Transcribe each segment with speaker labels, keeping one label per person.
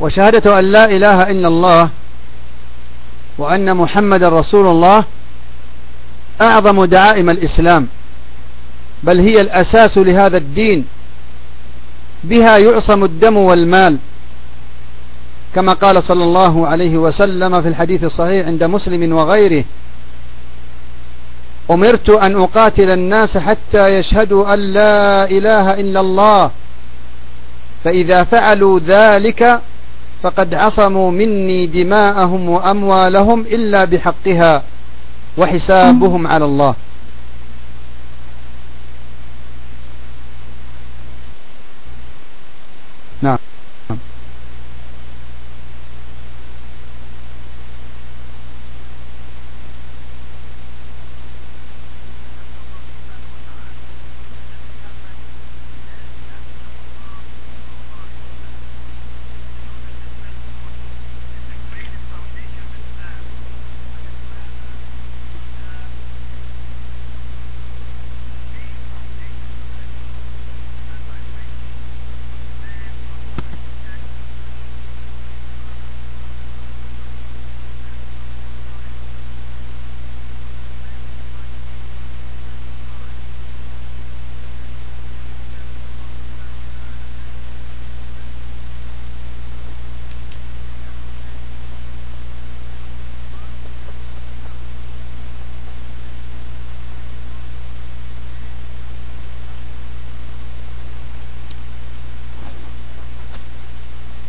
Speaker 1: وشهادة أن لا إله إلا الله وأن محمد رسول الله أعظم دعائم الإسلام بل هي الأساس لهذا الدين. بها يعصم الدم والمال كما قال صلى الله عليه وسلم في الحديث الصحيح عند مسلم وغيره أمرت أن أقاتل الناس حتى يشهدوا أن لا إله إلا الله فإذا فعلوا ذلك فقد عصموا مني دماءهم وأموالهم إلا بحقها وحسابهم على الله. نعم.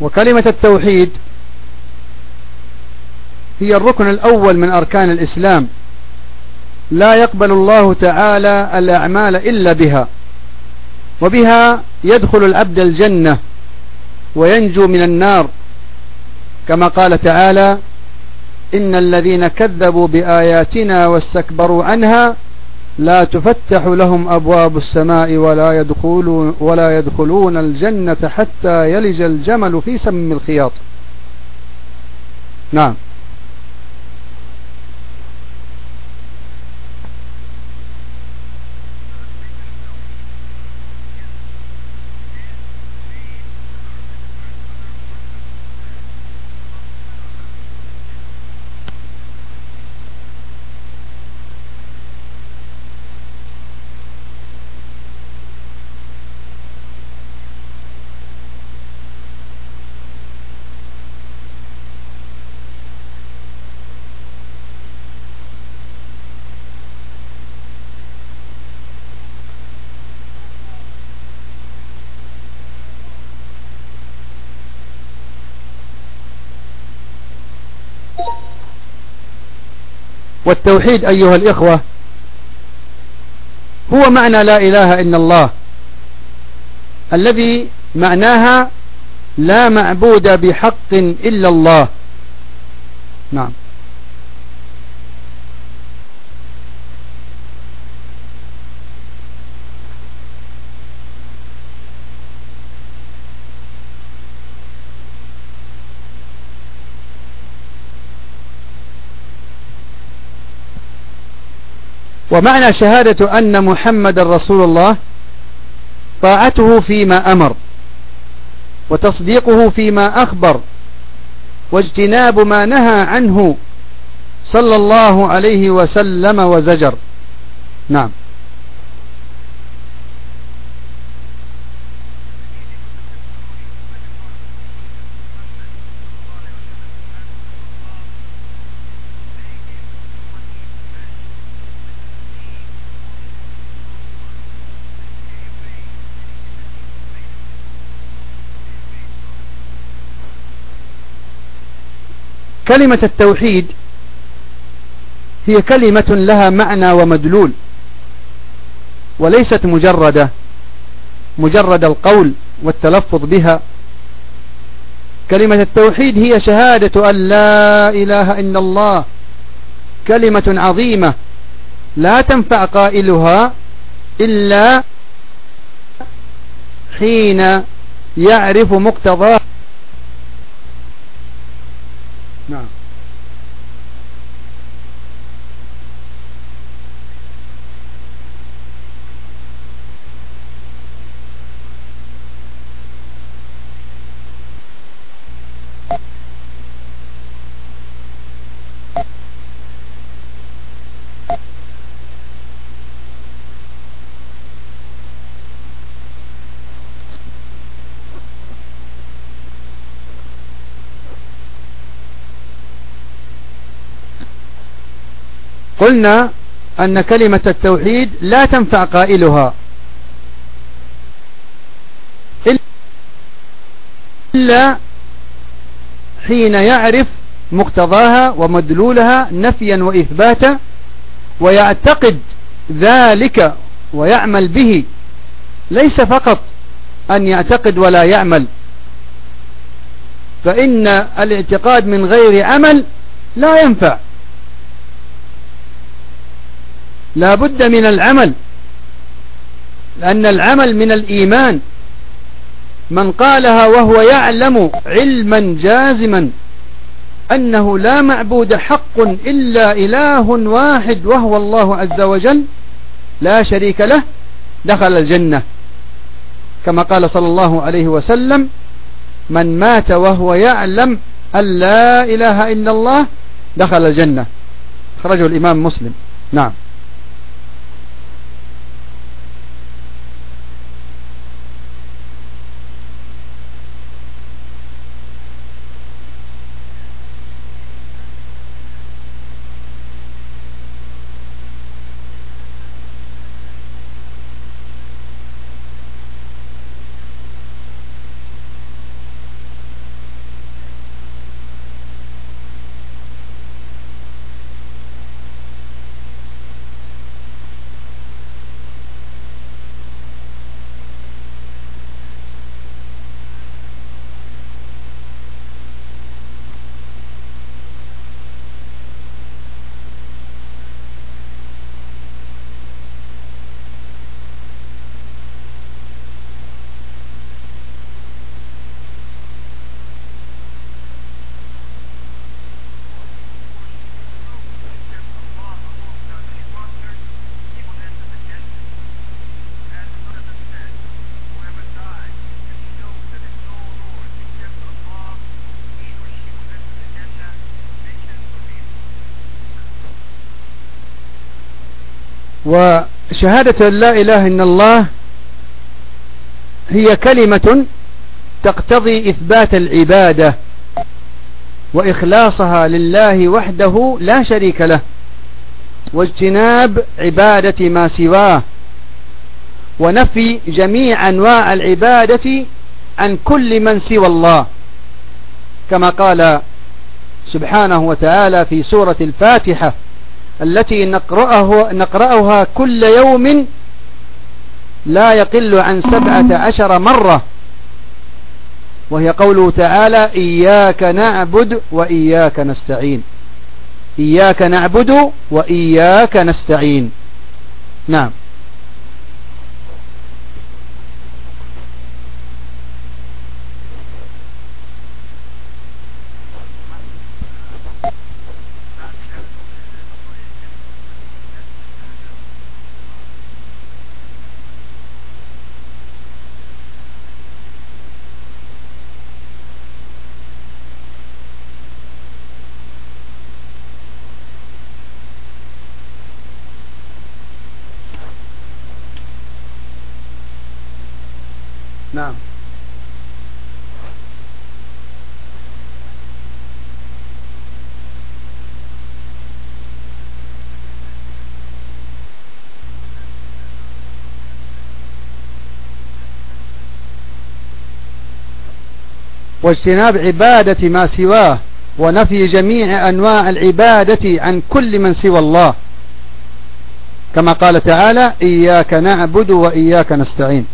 Speaker 1: وكلمة التوحيد هي الركن الأول من أركان الإسلام. لا يقبل الله تعالى الأعمال إلا بها وبها يدخل العبد الجنة وينجو من النار. كما قال تعالى إن الذين كذبوا بآياتنا واستكبروا عنها لا تفتح لهم أبواب السماء ولا يدخلون, ولا يدخلون الجنة حتى يلج الجمل في سم الخياط. نعم. والتوحيد أيها الإخوة هو معنى لا إله إلا الله الذي معناها لا معبود بحق إلا الله. نعم. ومعنى شهادة أن محمد رسول الله طاعته فيما أمر وتصديقه فيما أخبر واجتناب ما نهى عنه صلى الله عليه وسلم وزجر. نعم. كلمة التوحيد هي كلمة لها معنى ومدلول وليست مجردة مجرد القول والتلفظ بها. كلمة التوحيد هي شهادة أن لا إله إلا الله كلمة عظيمة لا تنفع قائلها إلا حين يعرف مقتضاه نعم قلنا أن كلمة التوحيد لا تنفع قائلها. إلا حين يعرف مقتضاها ومدلولها نفيا وإثباتا ويعتقد ذلك ويعمل به. ليس فقط أن يعتقد ولا يعمل فإن الاعتقاد من غير عمل لا ينفع. لا بد من العمل لأن العمل من الإيمان. من قالها وهو يعلم علما جازما أنه لا معبود حق إلا إله واحد وهو الله عز وجل لا شريك له دخل الجنة. كما قال صلى الله عليه وسلم من مات وهو يعلم أن لا إله إلا الله دخل الجنة. خرجه الإمام مسلم. نعم. وشهادة لا إله إلا الله هي كلمة تقتضي إثبات العبادة وإخلاصها لله وحده لا شريك له واجتناب عبادة ما سواه ونفي جميع أنواع العبادة عن كل من سوى الله كما قال سبحانه وتعالى في سورة الفاتحة التي نقرأه نقرأها كل يوم لا يقل عن سبعة عشر مرة. وهي قوله تعالى إياك نعبد وإياك نستعين. إياك نعبد وإياك نستعين. نعم. واجتناب عبادة ما سواه ونفي جميع أنواع العبادة عن كل من سوى الله. كما قال تعالى إياك نعبد وإياك نستعين.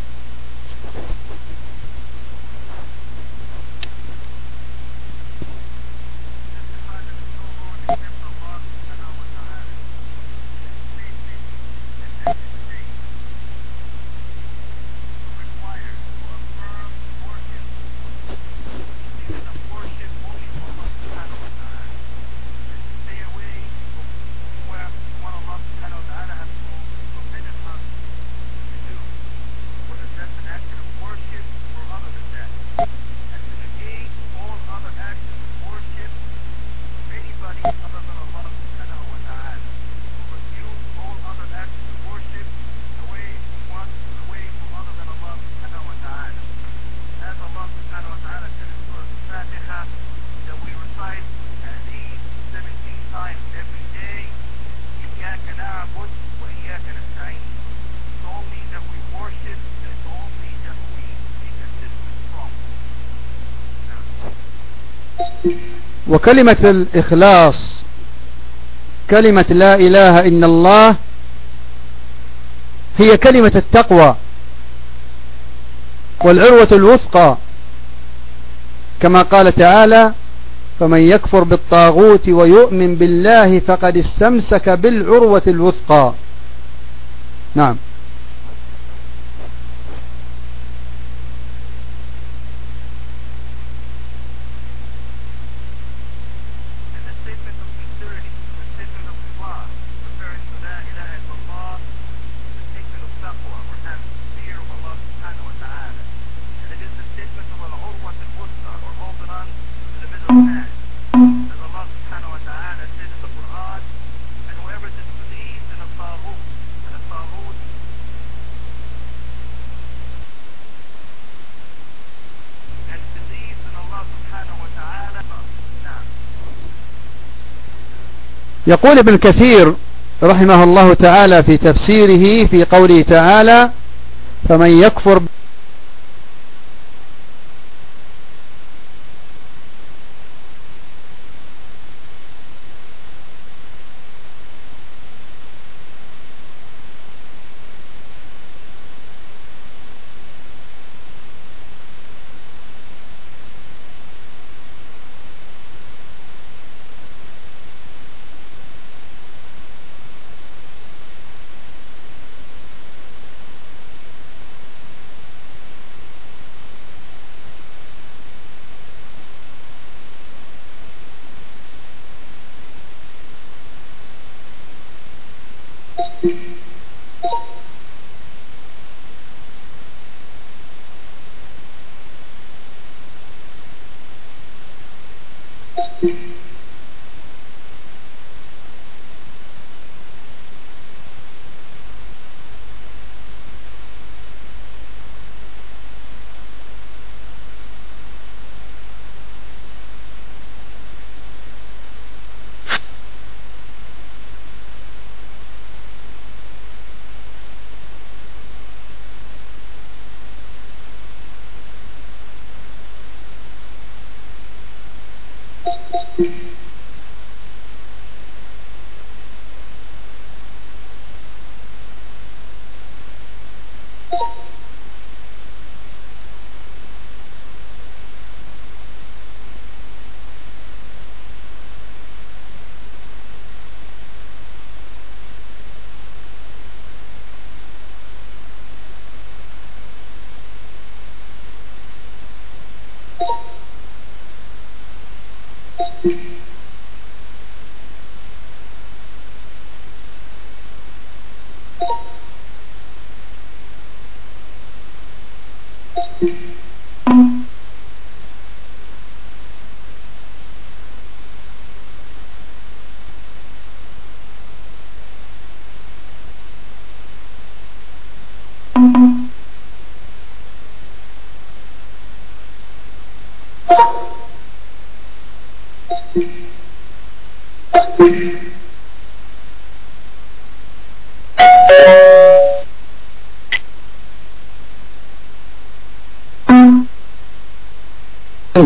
Speaker 2: وكلمة الإخلاص كلمة لا إله إلا الله هي كلمة التقوى والعروة الوثقى. كما قال تعالى فمن يكفر بالطاغوت ويؤمن بالله فقد استمسك بالعروة الوثقى. نعم. يقول ابن كثير رحمه الله تعالى في تفسيره في قوله تعالى فمن يكفر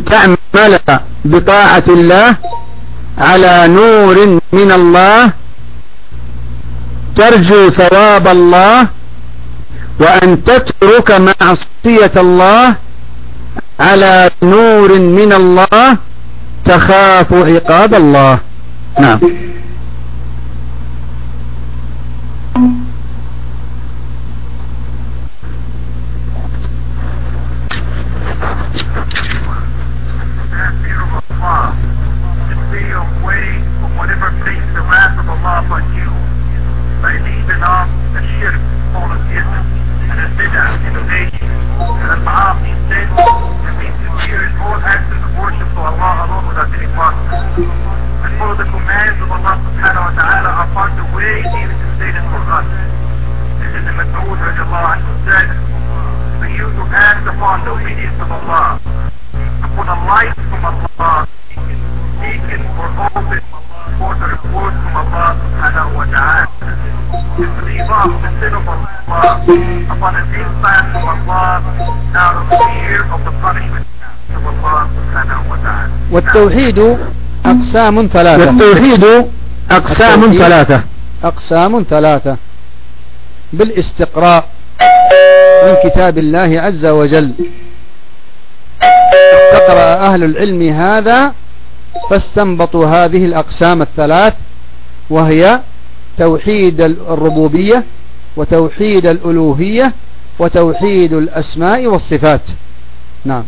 Speaker 2: تعمل بطاعة الله على نور من الله ترجو ثواب الله وأن تترك معصية الله على نور من الله تخاف عقاب الله. نعم.
Speaker 3: Upon a deep fast from Allah out of fear of
Speaker 1: والتوحيد أقسام ثلاثة.
Speaker 4: والتوحيد أقسام ثلاثة.
Speaker 1: أقسام ثلاثة. بالاستقراء من كتاب الله عز وجل. استقرأ أهل العلم هذا فاستنبطوا هذه الأقسام الثلاث وهي توحيد الربوبية وتوحيد الألوهية وتوحيد الأسماء والصفات. نعم.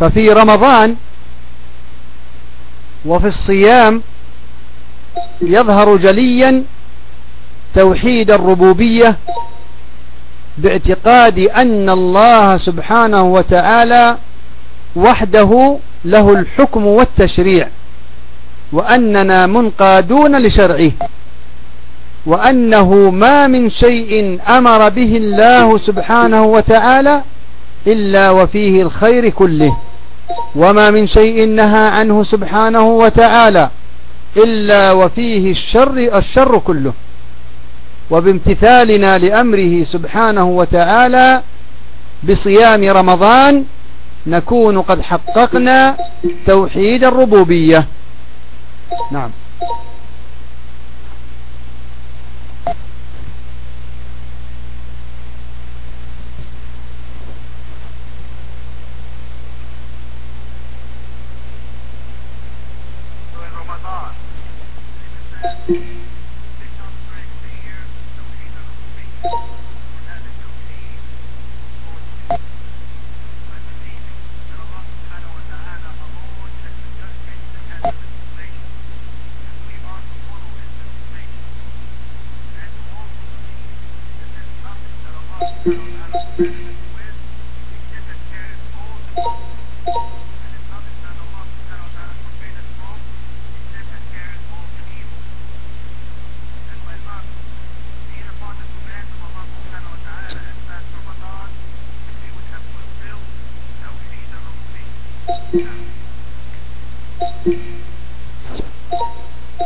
Speaker 1: ففي رمضان وفي الصيام يظهر جليا توحيد الربوبية باعتقاد أن الله سبحانه وتعالى وحده له الحكم والتشريع وأننا منقادون لشرعه وأنه ما من شيء أمر به الله سبحانه وتعالى إلا وفيه الخير كله وما من شيء نهى عنه سبحانه وتعالى إلا وفيه الشر الشر كله. وبامتثالنا لأمره سبحانه وتعالى بصيام رمضان نكون قد حققنا توحيد الربوبية. نعم.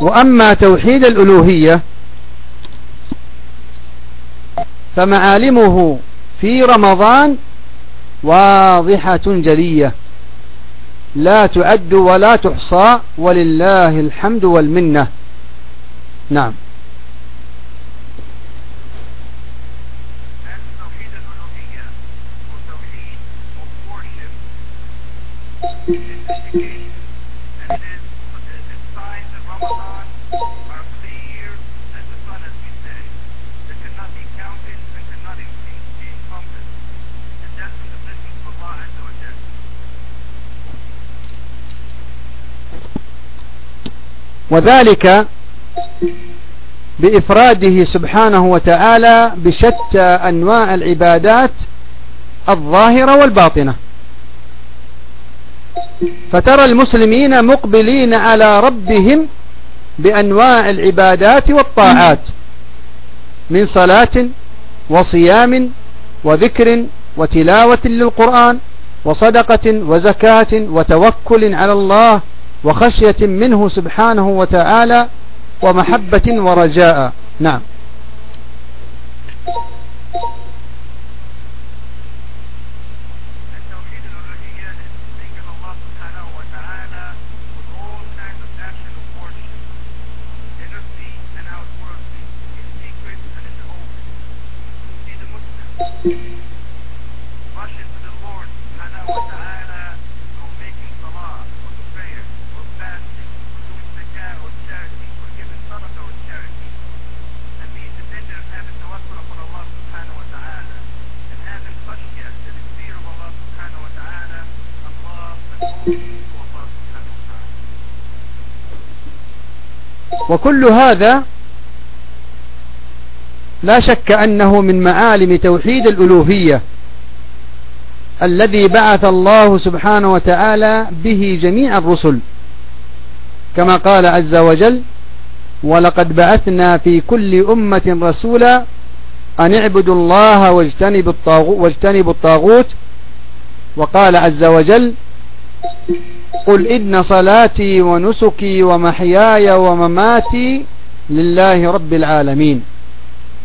Speaker 1: وأما توحيد الألوهية فمعالمه في رمضان واضحة جلية. لا تعد ولا تحصى ولله الحمد والمنة. نعم. وذلك بإفراده سبحانه وتعالى بشتى أنواع العبادات الظاهرة والباطنة. فترى المسلمين مقبلين على ربهم بأنواع العبادات والطاعات. من صلاة وصيام وذكر وتلاوة للقرآن وصدقة وزكاة وتوكل على الله وخشية منه سبحانه وتعالى ومحبة ورجاء. نعم. وكل هذا لا شك أنه من معالم توحيد الألوهية الذي بعث الله سبحانه وتعالى به جميع الرسل. كما قال عز وجل ولقد بعثنا في كل أمة رسولا أن اعبدوا الله واجتنبوا الطاغوت, واجتنبوا الطاغوت. وقال عز وجل قل إن صلاتي ونسكي ومحياي ومماتي لله رب العالمين.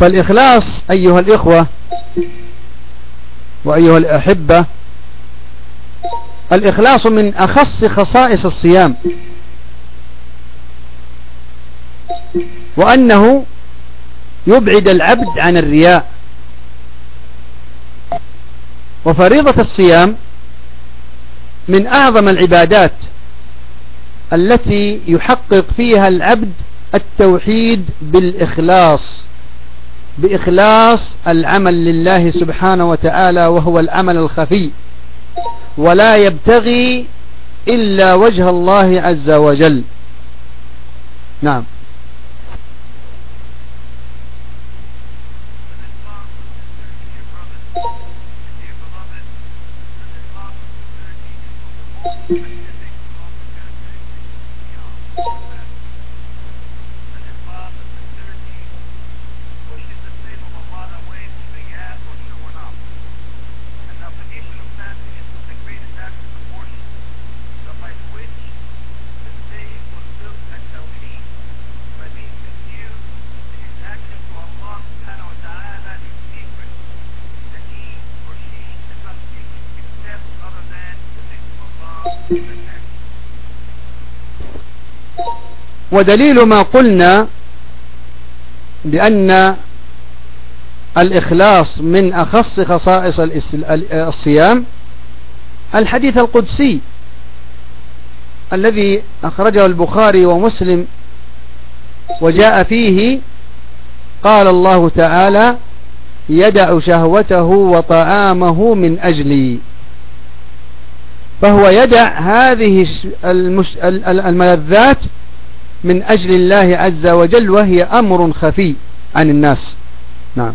Speaker 1: فالإخلاص أيها الإخوة وأيها الأحبة الإخلاص من أخص خصائص الصيام وأنه يبعد العبد عن الرياء. وفريضة الصيام من أعظم العبادات التي يحقق فيها العبد التوحيد بالإخلاص. بإخلاص العمل لله سبحانه وتعالى وهو العمل الخفي. ولا يبتغي إلا وجه الله عز وجل. نعم. Thank you. ودليل ما قلنا بأن الإخلاص من أخص خصائص الصيام الحديث القدسي الذي أخرجه البخاري ومسلم وجاء فيه قال الله تعالى يدع شهوته وطعامه من أجلي فهو يدع هذه الملذات من أجل الله عز وجل وهي أمر خفي عن الناس. نعم.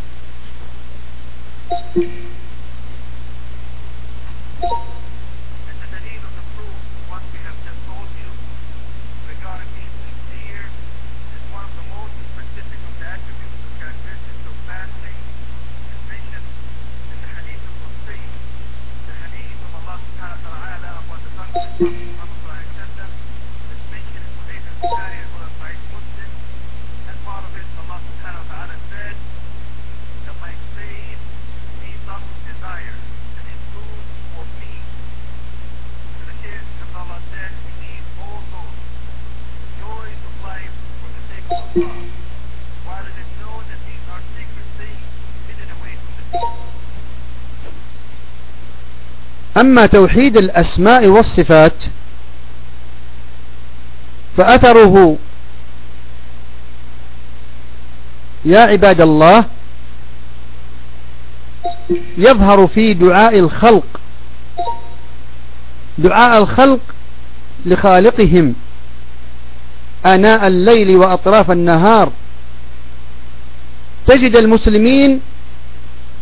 Speaker 1: أما توحيد الأسماء والصفات فأثره. يا عباد الله يظهر في دعاء الخلق. دعاء الخلق لخالقهم. آناء الليل وأطراف النهار. تجد المسلمين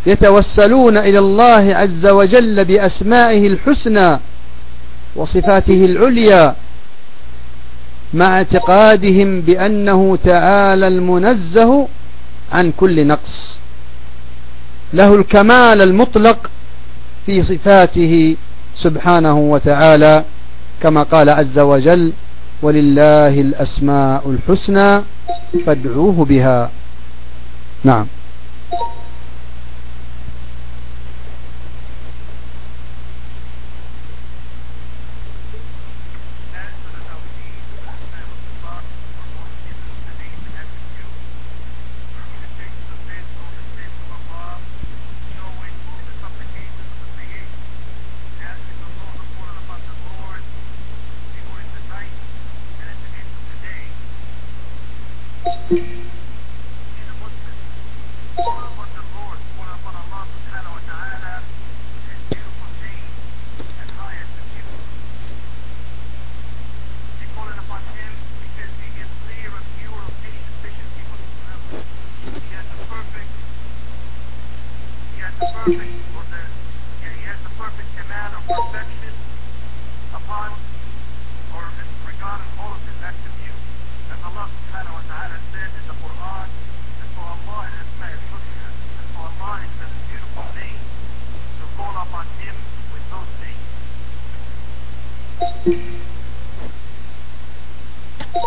Speaker 1: يتوسلون إلى الله عز وجل بأسمائه الحسنى وصفاته العليا. مع اعتقادهم بأنه تعالى المنزه عن كل نقص. له الكمال المطلق في صفاته سبحانه وتعالى كما قال عز وجل ولله الأسماء الحسنى فادعوه بها. نعم.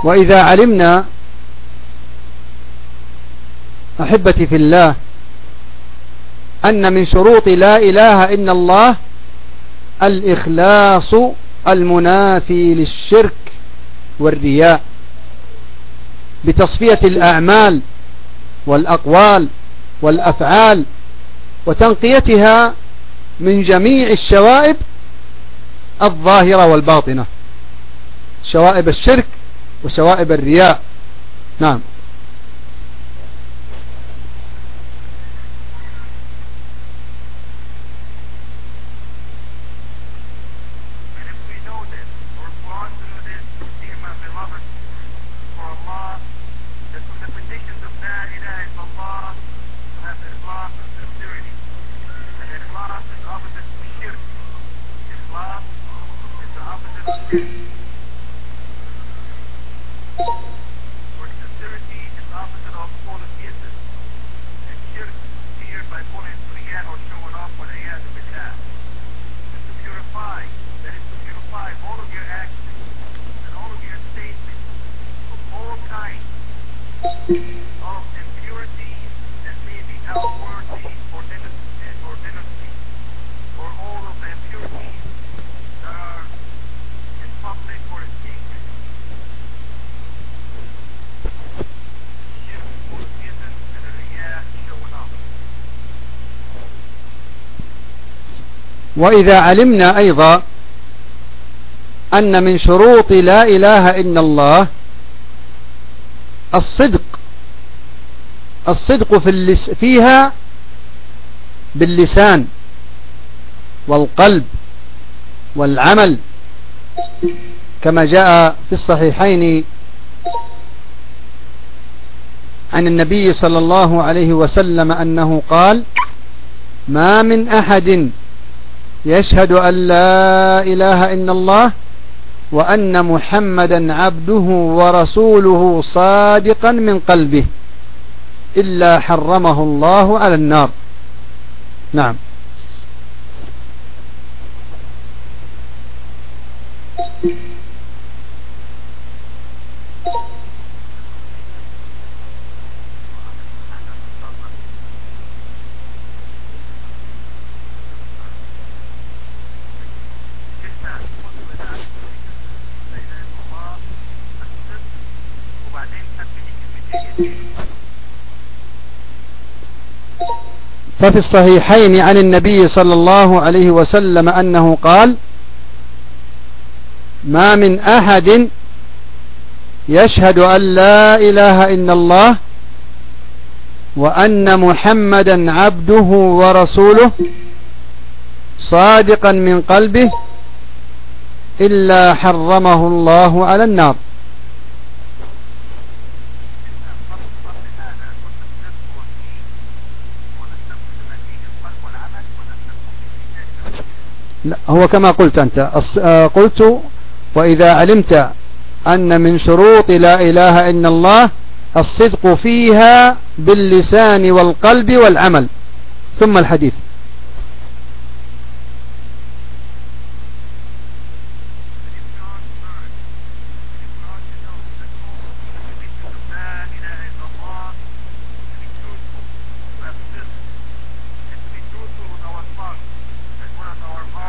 Speaker 1: وإذا علمنا أحبتي في الله أن من شروط لا إله إلا الله الإخلاص المنافي للشرك والرياء بتصفية الأعمال والأقوال والأفعال وتنقيتها من جميع الشوائب الظاهرة والباطنة شوائب الشرك وشوائب الرياء. نعم.
Speaker 2: For sincerity is opposite of polytheism. And shirk here by pulling Priyan or showing off what I had to to purify, that is to purify all of your actions and all of your statements of all kinds of impurity that may be outward.
Speaker 1: وإذا علمنا أيضا أن من شروط لا إله إلا الله الصدق الصدق في اللس فيها باللسان والقلب والعمل كما جاء في الصحيحين عن النبي صلى الله عليه وسلم أنه قال ما من أحد يشهد أن لا إله إلا الله وأن محمدا عبده ورسوله صادقا من قلبه إلا حرمه الله على النار. نعم. ففي الصحيحين عن النبي صلى الله عليه وسلم أنه قال ما من أحد يشهد أن لا إله إلا الله وأن محمدا عبده ورسوله صادقا من قلبه إلا حرمه الله على النار. هو كما قلت أنت آه، قلت وإذا علمت أن من شروط لا إله إلا الله الصدق فيها باللسان والقلب والعمل. ثم الحديث.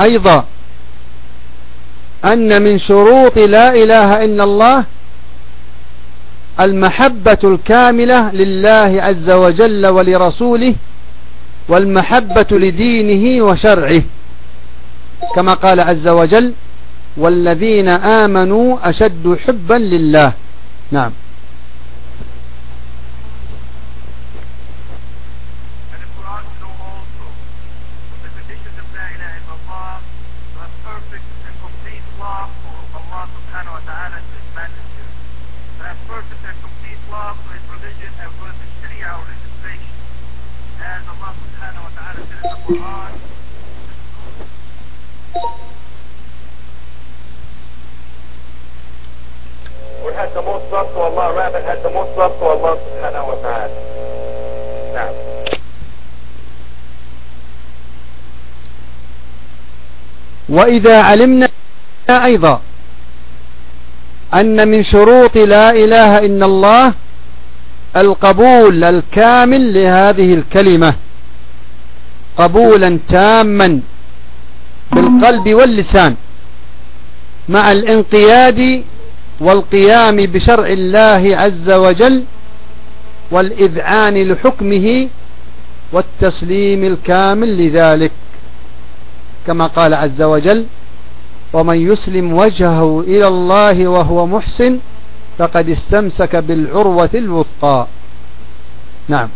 Speaker 1: أيضا أن من شروط لا إله إلا الله المحبة الكاملة لله عز وجل ولرسوله والمحبة لدينه وشرعه. كما قال عز وجل والذين آمنوا أشد حبا لله. نعم. وإذا علمنا أيضا أن من شروط لا إله إلا الله القبول الكامل لهذه الكلمة. قبولا تاما بالقلب واللسان مع الانقياد والقيام بشرع الله عز وجل والإذعان لحكمه والتسليم الكامل لذلك. كما قال عز وجل ومن يسلم وجهه إلى الله وهو محسن فقد استمسك بالعروة الوثقى نعم.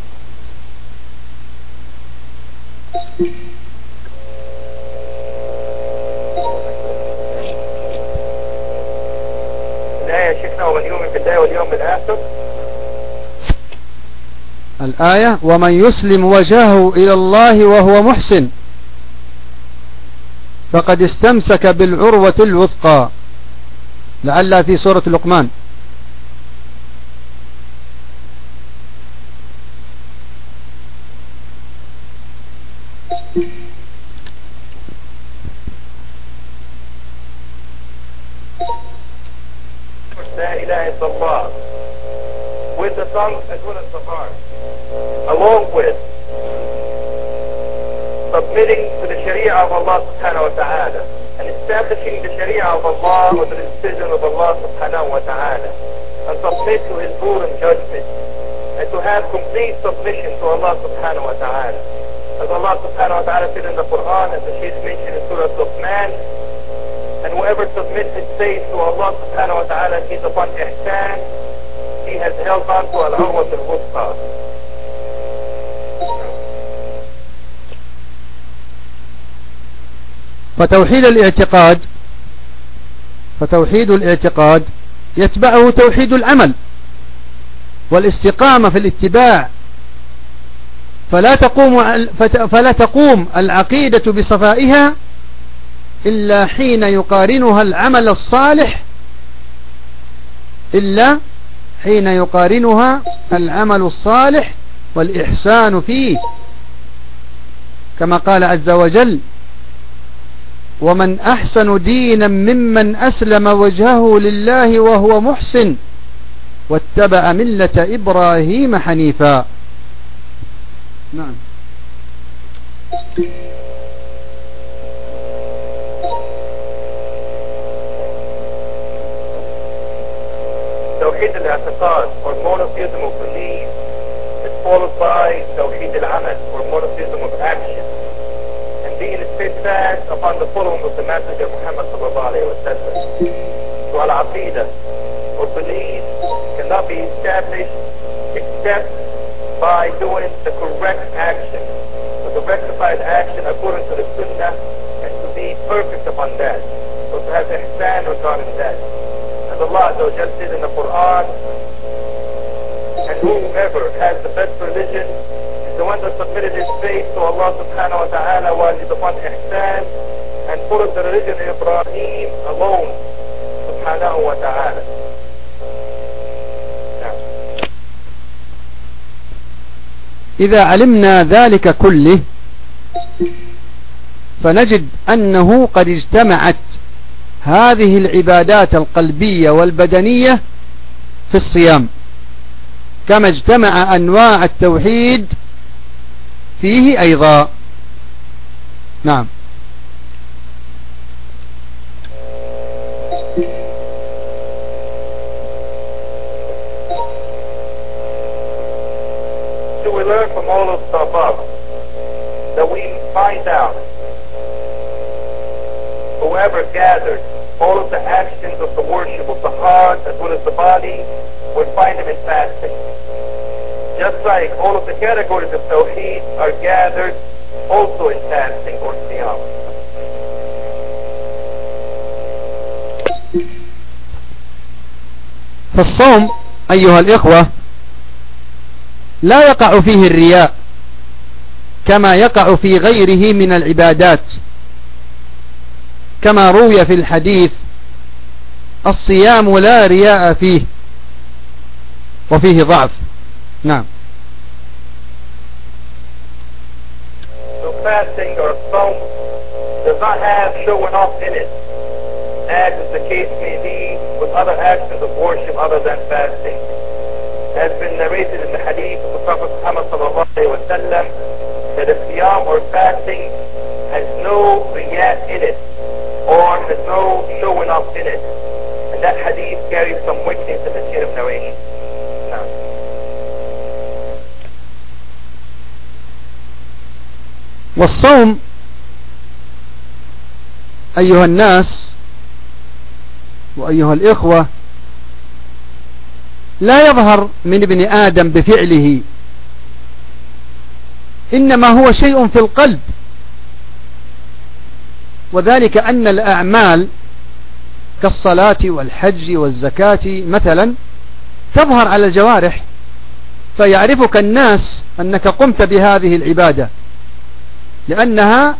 Speaker 2: شيخنا ومن يؤمن بالله واليوم الآخر.
Speaker 1: الآية ومن يسلم وجهه إلى الله وهو محسن فقد استمسك بالعروة الوثقى. لعلها في سورة لقمان.
Speaker 2: لا إله إلا الله with the tongue as well as the heart along with submitting to the Sharia of Allah subhanahu wa ta'ala and establishing the Sharia of Allah with the decision of Allah subhanahu wa ta'ala and submit to His rule and judgment and to have complete submission to Allah subhanahu wa ta'ala As Allah subhanahu wa ta'ala said in the Quran as the Shaykh mentioned in Surah Luqman and whoever submits his faith to Allah subhanahu wa ta'ala he's upon ihsan, he has held on to al-urwat al-wusta.
Speaker 1: فتوحيد الاعتقاد فتوحيد الاعتقاد يتبعه توحيد العمل والاستقامة في الاتباع فلا تقوم فلا تقوم العقيدة بصفائها إلا حين يقارنها العمل الصالح إلا حين يقارنها العمل الصالح والإحسان فيه. كما قال عز وجل ومن أحسن دينا ممن أسلم وجهه لله وهو محسن واتبع ملة إبراهيم حنيفا. نعم
Speaker 2: توحيد الاعتقاد or monotheism of belief is followed by توحيد العمل or monotheism of action and being steadfast upon the following of the messenger Muhammad sallallahu alayhi wa sallam. So al-aqidah or belief cannot be established except by doing the correct action, the rectified action according to the sunnah and to be perfect upon that. So to have ihsan regarding that. As Allah just said in the Quran, and whoever has the best religion is the one that submitted his faith to Allah subhanahu wa ta'ala while he's upon ihsan and followed the religion of Ibrahim alone subhanahu wa ta'ala.
Speaker 1: إذا علمنا ذلك كله فنجد أنه قد اجتمعت هذه العبادات القلبية والبدنية في الصيام. كما اجتمع أنواع التوحيد فيه أيضا. نعم.
Speaker 2: So we learn from all of the above find out whoever gathers all of the actions of the worship of the heart as well as the body would find him in fasting. Just like all of the categories of Tawheed are gathered also in fasting or Siyam.
Speaker 1: فالصوم أيها الإخوة لا يقع فيه الرياء كما يقع في غيره من العبادات كما روي في الحديث الصيام لا رياء فيه وفيه ضعف نعم
Speaker 2: fasting or sawm does not have showing off in it, as is the case may be with other actions of worship other than fasting. Has been narrated in the hadith of the Prophet Muhammad sallallahu alaihi wasallam that a siyam or fasting has no riyat in it, or has no showing off in it. And that hadith carries some weakness in the chain of narration. Now,
Speaker 1: والصوم أيها الناس وأيها الإخوة لا يظهر من ابن آدم بفعله. إنما هو شيء في القلب. وذلك أن الأعمال كالصلاة والحج والزكاة مثلا تظهر على الجوارح. فيعرفك الناس أنك قمت بهذه العبادة لأنها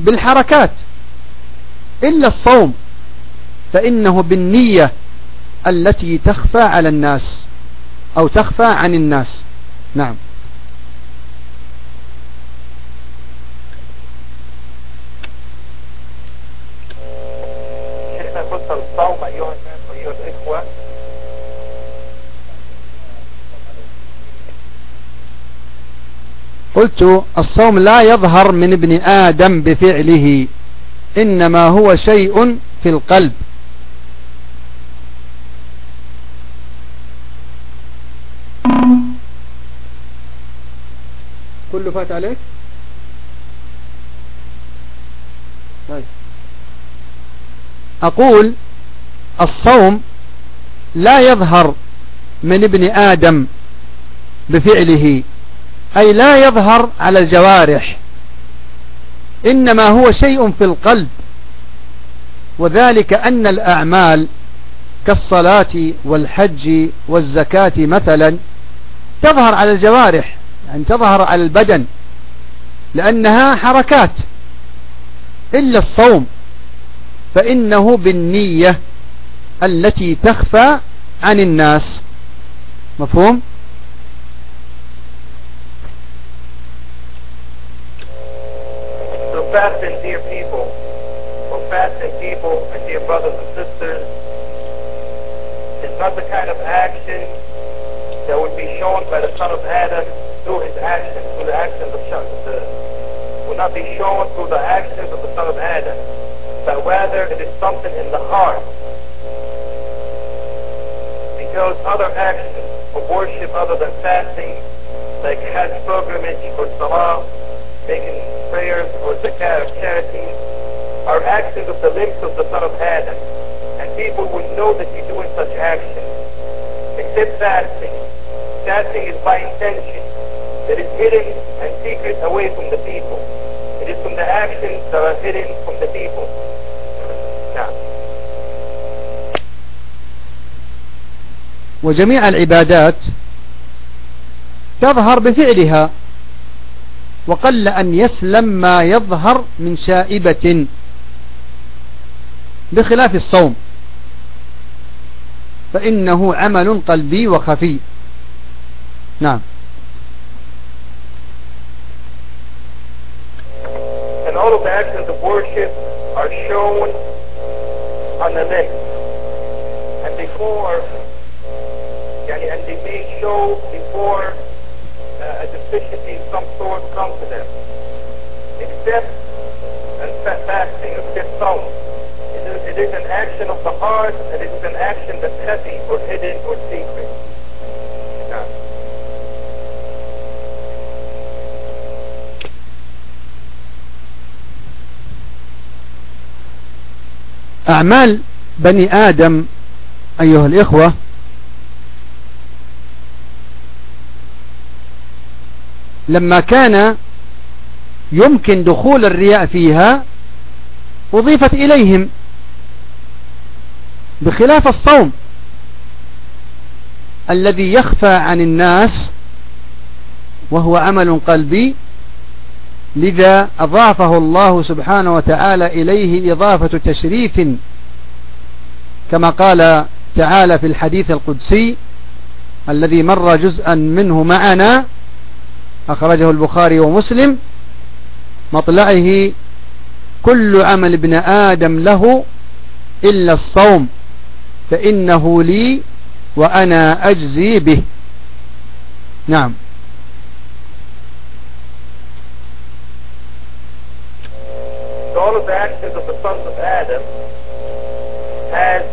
Speaker 1: بالحركات. إلا الصوم فإنه بالنية التي تخفى على الناس أو تخفى عن الناس. نعم.
Speaker 2: قلت الصوم
Speaker 1: لا يظهر من ابن آدم بفعله إنما هو شيء في القلب. كله فات عليك؟ طيب. أقول الصوم لا يظهر من ابن آدم بفعله أي لا يظهر على الجوارح إنما هو شيء في القلب وذلك أن الأعمال كالصلاة والحج والزكاة مثلا تظهر على الجوارح. يعني تظهر على البدن لأنها حركات إلا الصوم فإنه بالنية التي تخفى عن الناس مفهوم؟
Speaker 2: So fasting, dear people, or fasting people and dear brothers and sisters, is not the kind of action that would be shown by the son of Adam through his actions, through the actions of Shah. Would not be shown through the actions of the son of Adam, but rather it is something in the heart. Because other actions of worship other than fasting, like Hajj pilgrimage or Salah, making prayers or zakat or charity, are actions of the limbs of the son of Adam. And people will know that you're doing such actions. Except fasting. Fasting is by intention. That is hidden and secret away from the people. It is from the actions that are hidden from the people. Now,
Speaker 1: وجميع العبادات تظهر بفعلها وقل أن يسلم ما يظهر من شائبة بخلاف الصوم فإنه عمل قلبي وخفي نعم
Speaker 2: of the actions of worship are shown on the lips. And before, and they may show before uh, a deficiency of some sort comes to them. Except and fa- fasting, except sawm. It is, it is an action of the heart, and it is an action that's heavy or hidden or secret.
Speaker 1: أعمال بني آدم أيها الإخوة لما كان يمكن دخول الرياء فيها أضيفت إليهم بخلاف الصوم الذي يخفى عن الناس وهو عمل قلبي لذا أضافه الله سبحانه وتعالى إليه إضافة تشريف كما قال تعالى في الحديث القدسي الذي مر جزءا منه معنا أخرجه البخاري ومسلم مطلعه كل عمل ابن آدم له إلا الصوم فإنه لي وأنا أجزي به. نعم.
Speaker 2: All of the actions of the sons of Adam has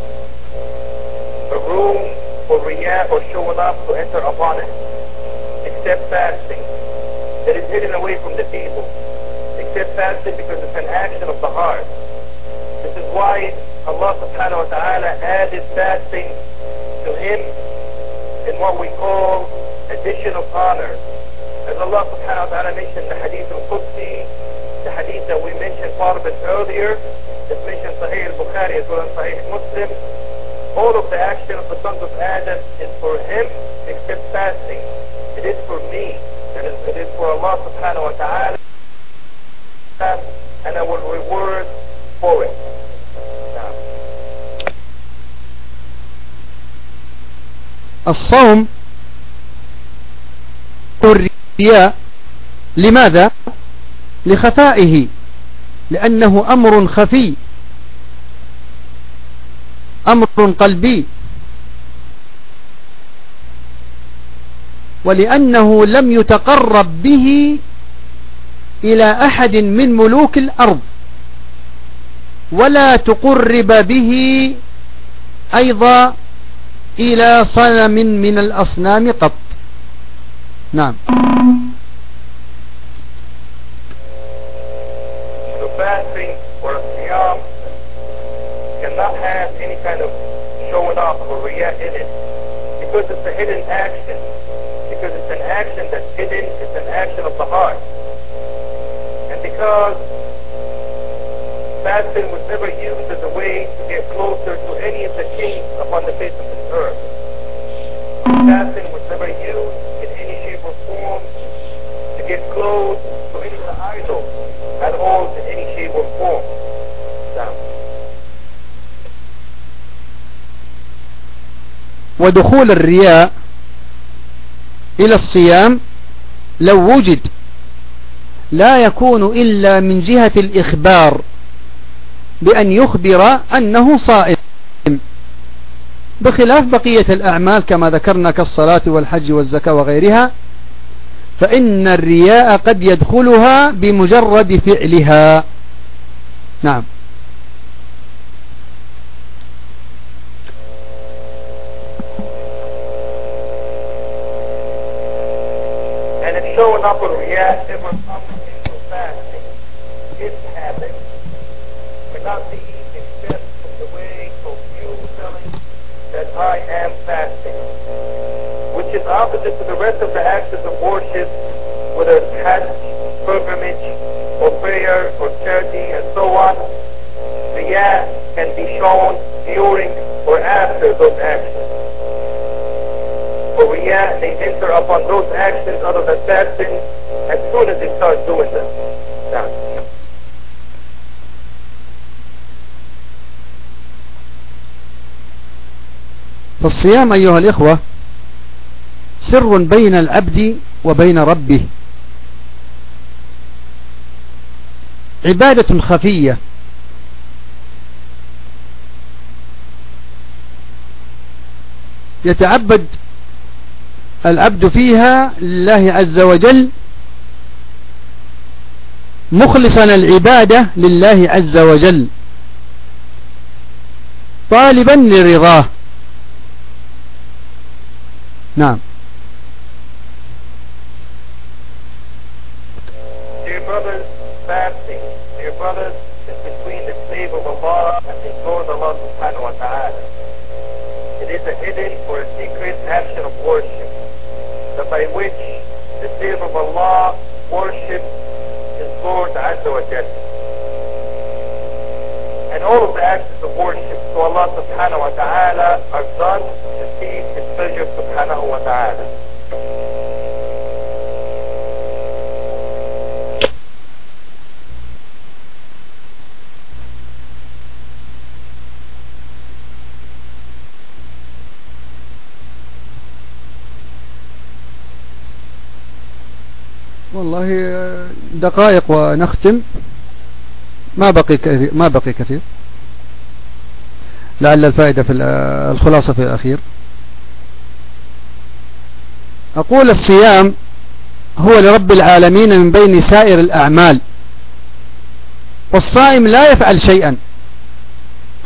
Speaker 2: a room for riyah or showing up to enter upon it, except fasting. That is hidden away from the people. Except fasting because it's an action of the heart. This is why Allah subhanahu wa ta'ala added fasting to him in what we call addition of honor. As Allah subhanahu wa ta'ala mentioned the hadith al-Qudsi, the hadith that we mentioned part of it earlier, it's mentioned Sahih al-Bukhari as well as Sahih Muslim, all of the action of the sons of Adam is for him except fasting. It is for me. It is, it is for Allah subhanahu wa ta'ala and I will reward for it. Now.
Speaker 1: الصوم الرياء لماذا لخفائه لأنه أمر خفي أمر قلبي. ولأنه لم يتقرب به إلى أحد من ملوك الأرض ولا تقرب به أيضا إلى صنم من الأصنام قط. نعم.
Speaker 2: Fasting or siyam cannot have any kind of showing off or riyah in it because it's a hidden action. Because it's an action that's hidden, it's an action of the heart. And because fasting was never used as a way to get closer to any of the kings upon the face of this earth. Fasting was never used in any shape or form to get close to any of the idols in any shape or form.
Speaker 1: ودخول الرياء إلى الصيام لو وجد لا يكون إلا من جهة الإخبار بأن يخبر أنه صائم بخلاف بقية الأعمال كما ذكرنا كالصلاة والحج والزكاة وغيرها فإن الرياء قد يدخلها بمجرد فعلها نعم
Speaker 2: and showing up into fasting. Its the way of you telling that I am fasting, which is opposite to the rest of the actions of worship, whether it's hajj, pilgrimage, or prayer, or charity, and so on. Riyah can be shown during or after those actions. For riyah, they enter upon those actions other than fasting as soon as they start doing them. Now,
Speaker 1: فالصيام أيها الإخوة سر بين العبد وبين ربه. عبادة خفية. يتعبد العبد فيها لله عز وجل مخلصا العبادة لله عز وجل. طالبا لرضاه. نعم.
Speaker 2: Brothers, fasting, dear brothers, is between the favor of Allah and explore Allah subhanahu wa ta'ala. It is a hidden or a secret action of worship, that by which the favor of Allah worship is Lord Azza wa Jalla. And all of the actions of worship to Allah subhanahu wa ta'ala are done to seek His pleasure subhanahu wa ta'ala.
Speaker 1: والله دقائق ونختم. ما بقي كثير ما بقي كثير. لعل الفائدة في الخلاصة في الأخير. أقول الصيام هو لرب العالمين من بين سائر الأعمال. والصائم لا يفعل شيئا.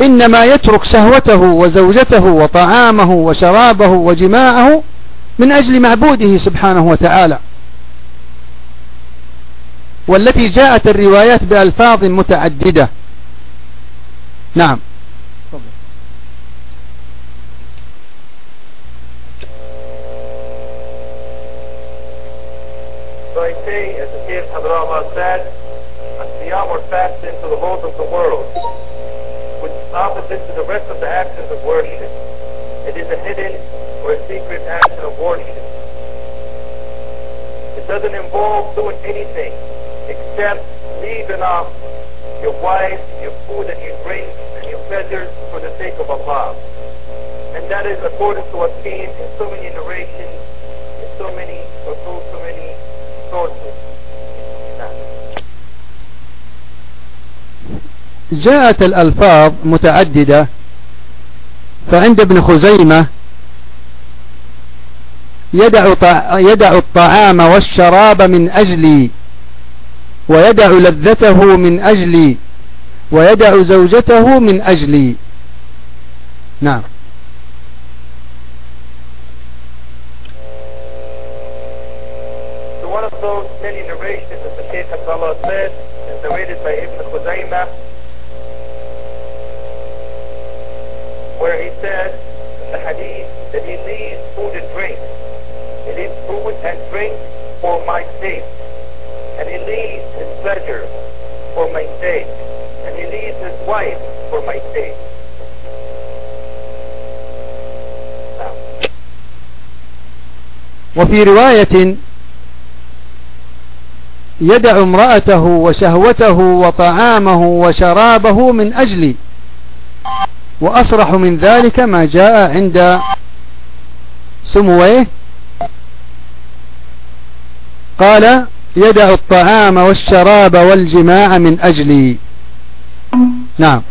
Speaker 1: إنما يترك شهوته وزوجته وطعامه وشرابه وجماعه من أجل معبوده سبحانه وتعالى. والتي جاءت الروايات بألفاظ متعددة نعم
Speaker 2: So I say, as the said, or fasting to the Lord of the world, which is opposite to the rest of the actions of worship. It is a hidden or secret action of worship. It doesn't involve doing anything except leaving off your wife, your food and your drink, and your pleasures for the sake of Allah. And that is according to what's seen in so many narrations, in so many, or so, so many
Speaker 1: جاءت الألفاظ متعددة فعند ابن خزيمة يدع, يدع الطعام والشراب من أجلي ويدع لذته من أجلي ويدع زوجته من أجلي نعم
Speaker 2: those many narrations that the Shaykh Abdullah said, is narrated by Ibn Khuzaymah, where he said in the hadith that he leaves food and drink. He leaves food and drink for my sake. And he leaves his pleasure for my sake. And he leaves his wife for my sake.
Speaker 1: وفي رواية يدع امرأته وشهوته وطعامه وشرابه من أجلي وأصرح من ذلك ما جاء عند سمويه قال يدع الطعام والشراب والجماع من أجلي نعم.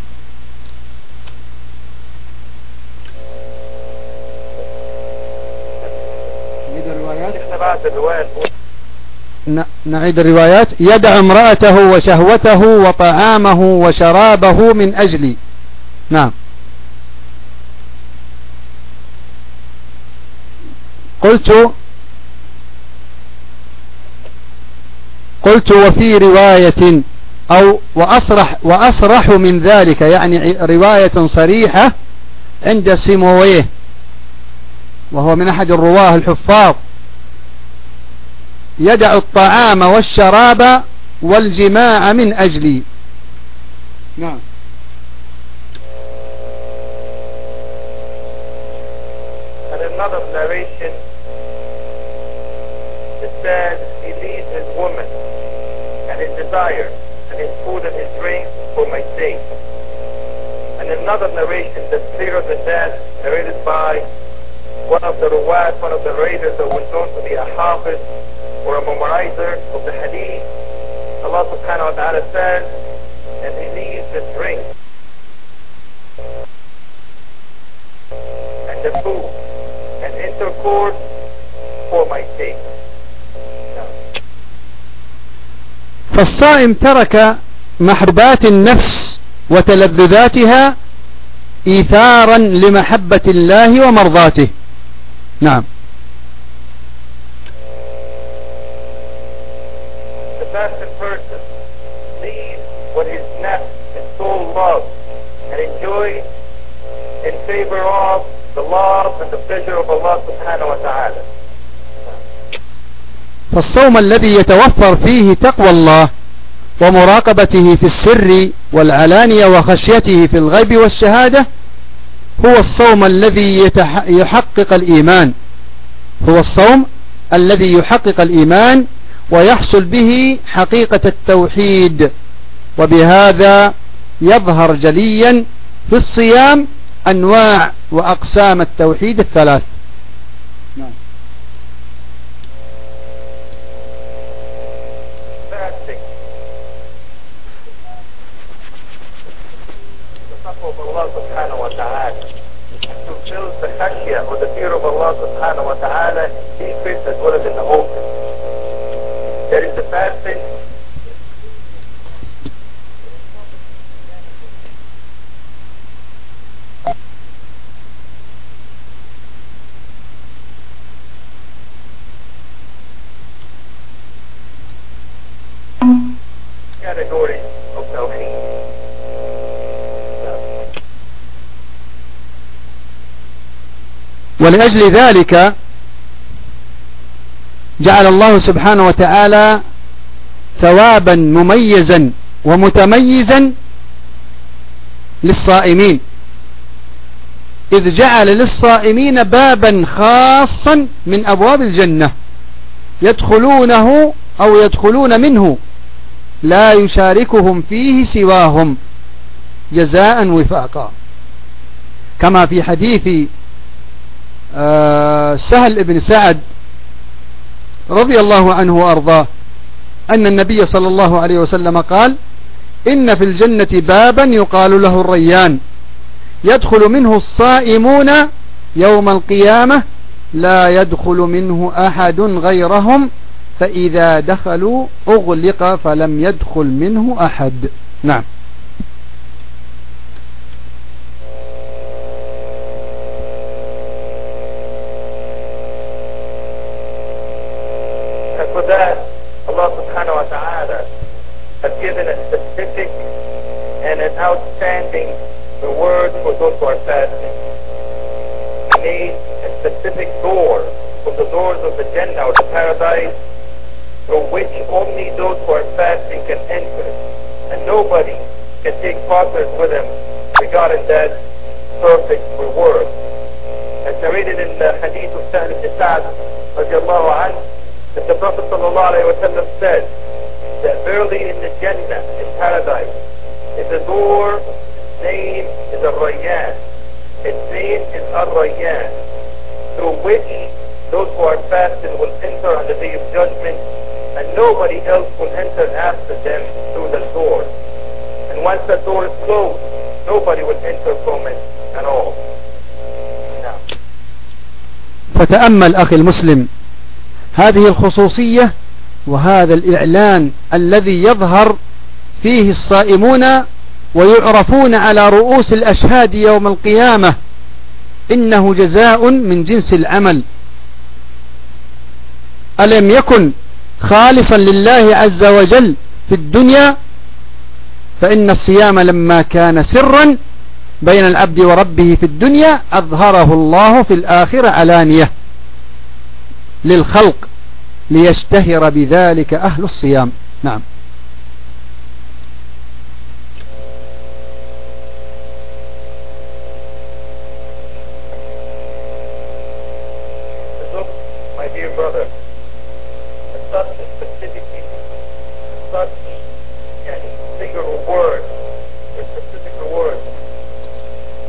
Speaker 1: الروايات؟ نعيد الروايات. يدع امرأته وشهوته وطعامه وشرابه من أجلي نعم. قلت قلت وفي رواية أو وأصرح, وأصرح من ذلك يعني رواية صريحة عند سيمويه وهو من أحد الرواه الحفاظ. يدع الطعام والشراب والجماع من أجلي. نعم.
Speaker 2: Another narration it says he leaves his woman. Desire and his food and his drink for my sake. And another narration that's clearer than that, narrated by one of the ruwat, one of the raiders that was known to be a hafiz, or a memorizer of the hadith, Allah subhanahu wa ta'ala says, and he leaves the drink and the food and intercourse for my sake.
Speaker 1: فالصائم ترك محبات النفس وتلذذاتها إيثارا لمحبة الله ومرضاته نعم
Speaker 2: of Allah subhanahu wa ta'ala.
Speaker 1: فالصوم الذي يتوفر فيه تقوى الله ومراقبته في السر والعلانية وخشيته في الغيب والشهادة هو الصوم الذي يحقق الإيمان. هو الصوم الذي يحقق الإيمان ويحصل به حقيقة التوحيد. وبهذا يظهر جليا في الصيام أنواع وأقسام التوحيد الثلاث. نعم.
Speaker 2: Allah subhanahu wa ta'ala fulfills the khashya or the fear of Allah subhanahu wa ta'ala secret as well as in the open. There is the fasting category of Tawheed.
Speaker 1: ولأجل ذلك جعل الله سبحانه وتعالى ثوابا مميزا ومتميزا للصائمين. إذ جعل للصائمين بابا خاصا من أبواب الجنة يدخلونه أو يدخلون منه لا يشاركهم فيه سواهم جزاء وفاقا. كما في حديث سهل بن سعد رضي الله عنه وأرضاه أن النبي صلى الله عليه وسلم قال إن في الجنة بابا يقال له الريان يدخل منه الصائمون يوم القيامة لا يدخل منه أحد غيرهم فإذا دخلوا أغلق فلم يدخل منه أحد. نعم.
Speaker 2: That Allah subhanahu wa ta'ala has given a specific and an outstanding reward for those who are fasting. He made a specific door from the doors of the Jannah or the paradise through which only those who are fasting can enter. And nobody can take partners with him regarding that perfect reward. As narrated in the hadith of Sahl ibn Sa'd radiallahu that the Prophet ﷺ said that verily in the Jannah, in paradise, is a door, its name is Ar-Rayyan. Its name is Ar-Rayyan, through which those who are fasting will enter on the day of judgment, and nobody else will enter after them through the door. And once that door is closed, nobody will enter from it at all. Now.
Speaker 1: فتأمل أخي المسلم هذه الخصوصية وهذا الإعلان الذي يظهر فيه الصائمون ويعرفون على رؤوس الأشهاد يوم القيامة إنه جزاء من جنس العمل. ألم يكن خالصا لله عز وجل في الدنيا؟ فإن الصيام لما كان سرا بين العبد وربه في الدنيا أظهره الله في الآخرة علانية. للخلق ليشتهر بذلك أهل الصيام نعم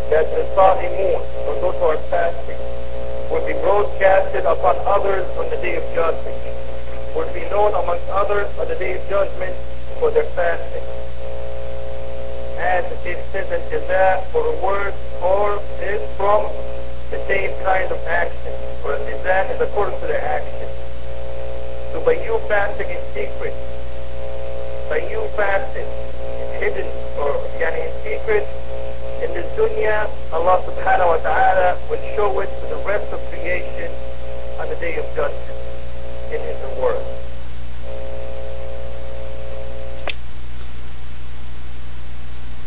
Speaker 2: that the Sa'imun, or those who are fasting, will be broadcasted upon others on the day of judgment, will be known amongst others on the day of judgment for their fasting. And it says that jaza for a word or is from the same kind of action, or a mizan is according to their action. So by you fasting in secret, by you fasting in hidden or yani in secret, in this dunya, Allah subhanahu wa ta'ala will show it to the rest of creation on the day of judgment in His word.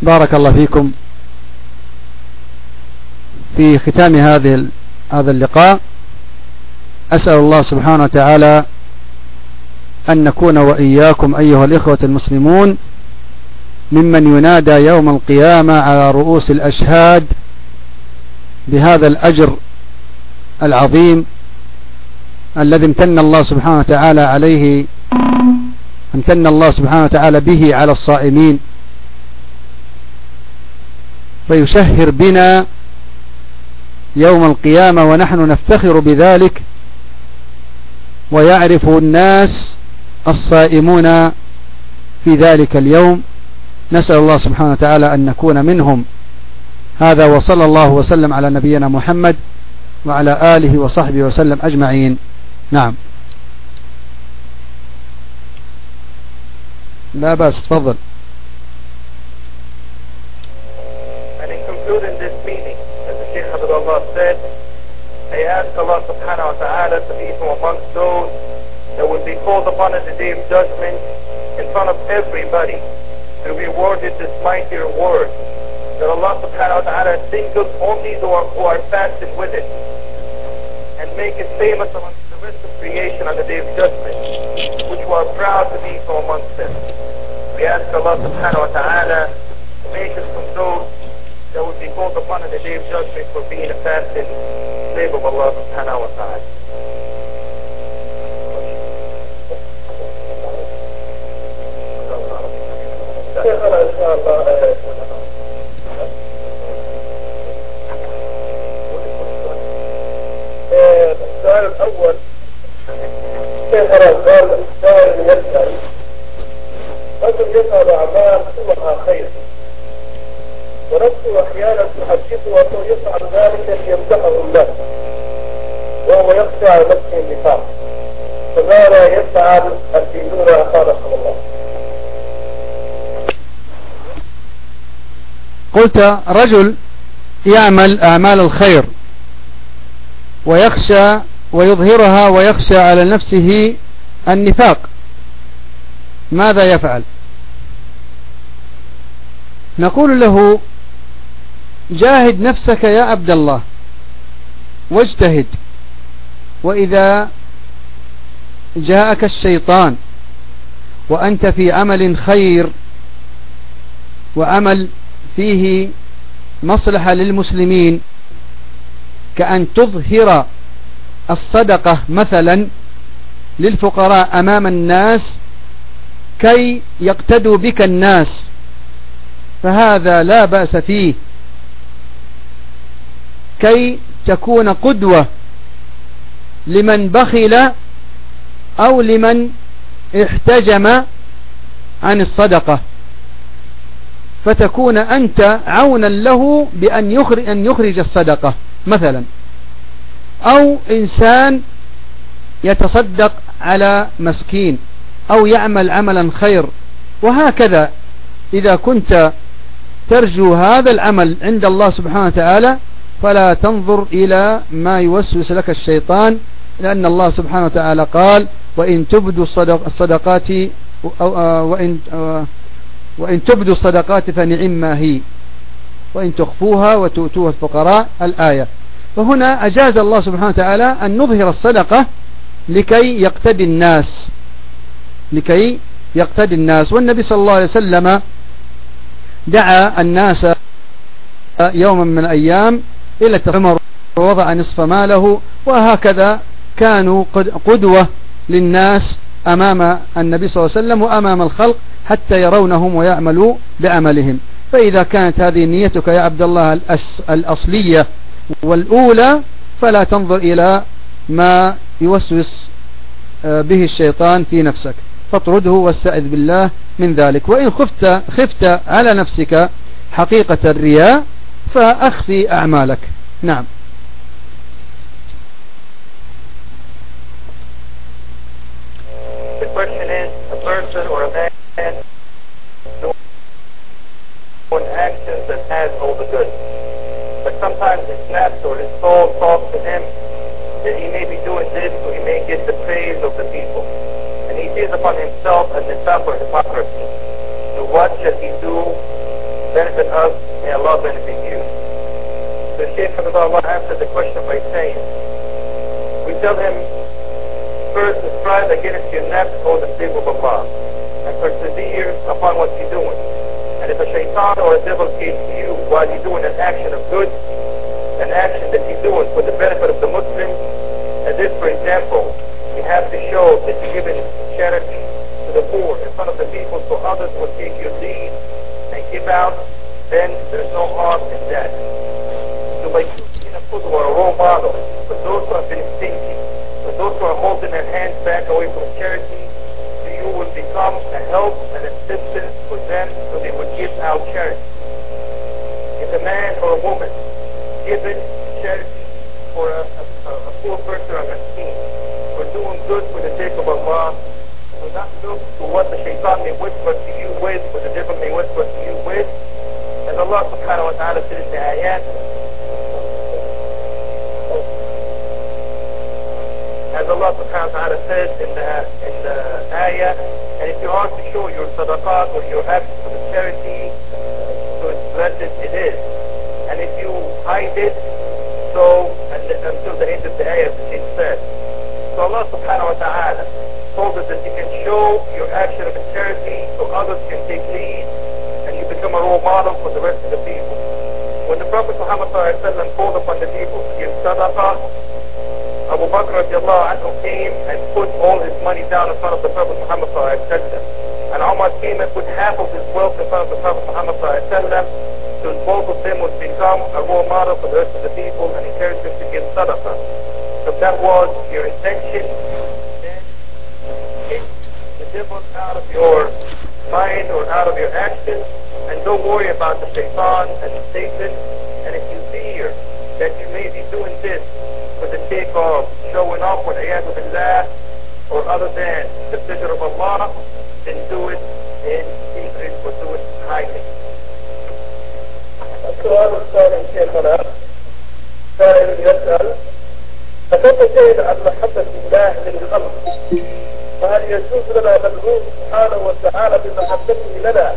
Speaker 1: بارك الله فيكم في ختام هذه هذا اللقاء أسأل الله سبحانه وتعالى أن نكون وإياكم أيها الإخوة المسلمون ممن ينادى يوم القيامة على رؤوس الأشهاد بهذا الأجر العظيم الذي امتن الله سبحانه وتعالى عليه امتن الله سبحانه وتعالى به على الصائمين. فيشهر بنا يوم القيامة ونحن نفتخر بذلك ويعرف الناس الصائمون في ذلك اليوم. نسأل الله سبحانه وتعالى أن نكون منهم هذا وصلى الله وسلم على نبينا محمد وعلى آله وصحبه وسلم أجمعين نعم لا بأس تفضل
Speaker 2: And in concluding this meeting, as the Shaykh Abdullah said, I ask Allah subhanahu wa ta'ala to be from amongst those that will be called upon at the day of judgment in front of everybody to be awarded this mighty reward that Allah subhanahu wa ta'ala singles only those who are fasting with it and make it famous amongst the rest of creation on the day of judgment, which we are proud to be from amongst them. We ask Allah subhanahu wa ta'ala to make us from those that will be called upon on the day of judgment for being a fasting slave of Allah subhanahu wa ta'ala.
Speaker 5: السؤال الأول شيخنا قال السائل يسال رجل يفعل اعمال كلها خير ونفسه أحيانا تحدثه انه يفعل ذلك ليمدحه الله وهو يخشى على نفسه النفاق فماذا يفعل في دون خالق الله.
Speaker 1: قلت رجل يعمل أعمال الخير ويخشى ويظهرها ويخشى على نفسه النفاق ماذا يفعل؟ نقول له جاهد نفسك يا عبد الله واجتهد وإذا جاءك الشيطان وأنت في عمل خير وعمل فيه مصلحة للمسلمين كأن تظهر الصدقة مثلا للفقراء أمام الناس كي يقتدوا بك الناس. فهذا لا بأس فيه. كي تكون قدوة لمن بخل أو لمن احتجم عن الصدقة. فتكون أنت عونا له بأن يخرج, أن يخرج الصدقة مثلا. أو إنسان يتصدق على مسكين أو يعمل عملا خير وهكذا. إذا كنت ترجو هذا العمل عند الله سبحانه وتعالى فلا تنظر إلى ما يوسوس لك الشيطان لأن الله سبحانه وتعالى قال وإن تبدوا الصدقات وإن وإن تبدوا الصدقات فنعم ما هي. وإن تخفوها وتؤتوها الفقراء الآية. فهنا أجاز الله سبحانه وتعالى أن نظهر الصدقة لكي يقتدي الناس. لكي يقتدي الناس. والنبي صلى الله عليه وسلم دعا الناس يوما من الأيام إلى التفمر ووضع نصف ماله وهكذا كانوا قدوة للناس أمام النبي صلى الله عليه وسلم وأمام الخلق حتى يرونهم ويعملوا بعملهم. فإذا كانت هذه نيتك يا عبد الله الأصلية والأولى فلا تنظر إلى ما يوسوس آه، به الشيطان في نفسك. فاطرده واستعذ بالله من ذلك. وإن خفت, خفت على نفسك حقيقة الرياء فأخفي أعمالك. نعم.
Speaker 2: Question is, a person or a man doing actions that has all the good. But sometimes his nafs or his soul talks to him that he may be doing this so he may get the praise of the people. And he sees upon himself a nifaq or hypocrisy. So what should he do benefit us, may Allah benefit you. So Shaykh Allah answered the question by saying, we tell him, first strive against your nafs or the slave of Allah, and persevere upon what you're doing. And if a shaitan or a devil came to you while you're doing an action of good, an action that you're doing for the benefit of the Muslim, as if, for example, you have to show that you're giving charity to the poor in front of the people so others will take your lead and give out, then there's no harm in that. So by choosing a qudwa, a role model, for those who have been stingy, those who are holding their hands back away from charity, you will become a help and assistance for them so they will give out charity. If a man or a woman given charity for a, a, a poor person or a miskin, for doing good for the sake of Allah, do not look to what the shaitan may whisper to you with, what the devil may whisper to you with. As Allah subhanahu wa ta'ala said in the ayat, as Allah subhanahu wa ta'ala says in the, in the ayah, and if you are to show your sadaqat or your acts for the charity, so it's blessed it is. And if you hide it, so until the end of the ayah, it says. So Allah subhanahu wa ta'ala told us that you can show your action of charity so others can take lead and you become a role model for the rest of the people. When the Prophet Muhammad called upon the people to give sadaqah, Abu Bakr anhu came and put all his money down in front of the Prophet Muhammad And Umar came and put half of his wealth in front of the Prophet Muhammad so both of them would become a role model for the rest of the people and encourage them to give sadaqah. So that was your intention, then kick the devil out of your mind or out of your actions and don't worry about the shaitan and the Satan. And if you fear that you may be doing this for the sake of showing off with ayat billah or other than the pleasure of Allah, then do it in secret or do it hiding.
Speaker 5: السؤال الثاني شيخنا. سائل يسأل فكيف عن محبة الله للخلق فهل يجوز لنا مدعو سبحانه وتعالى بمحبته لنا؟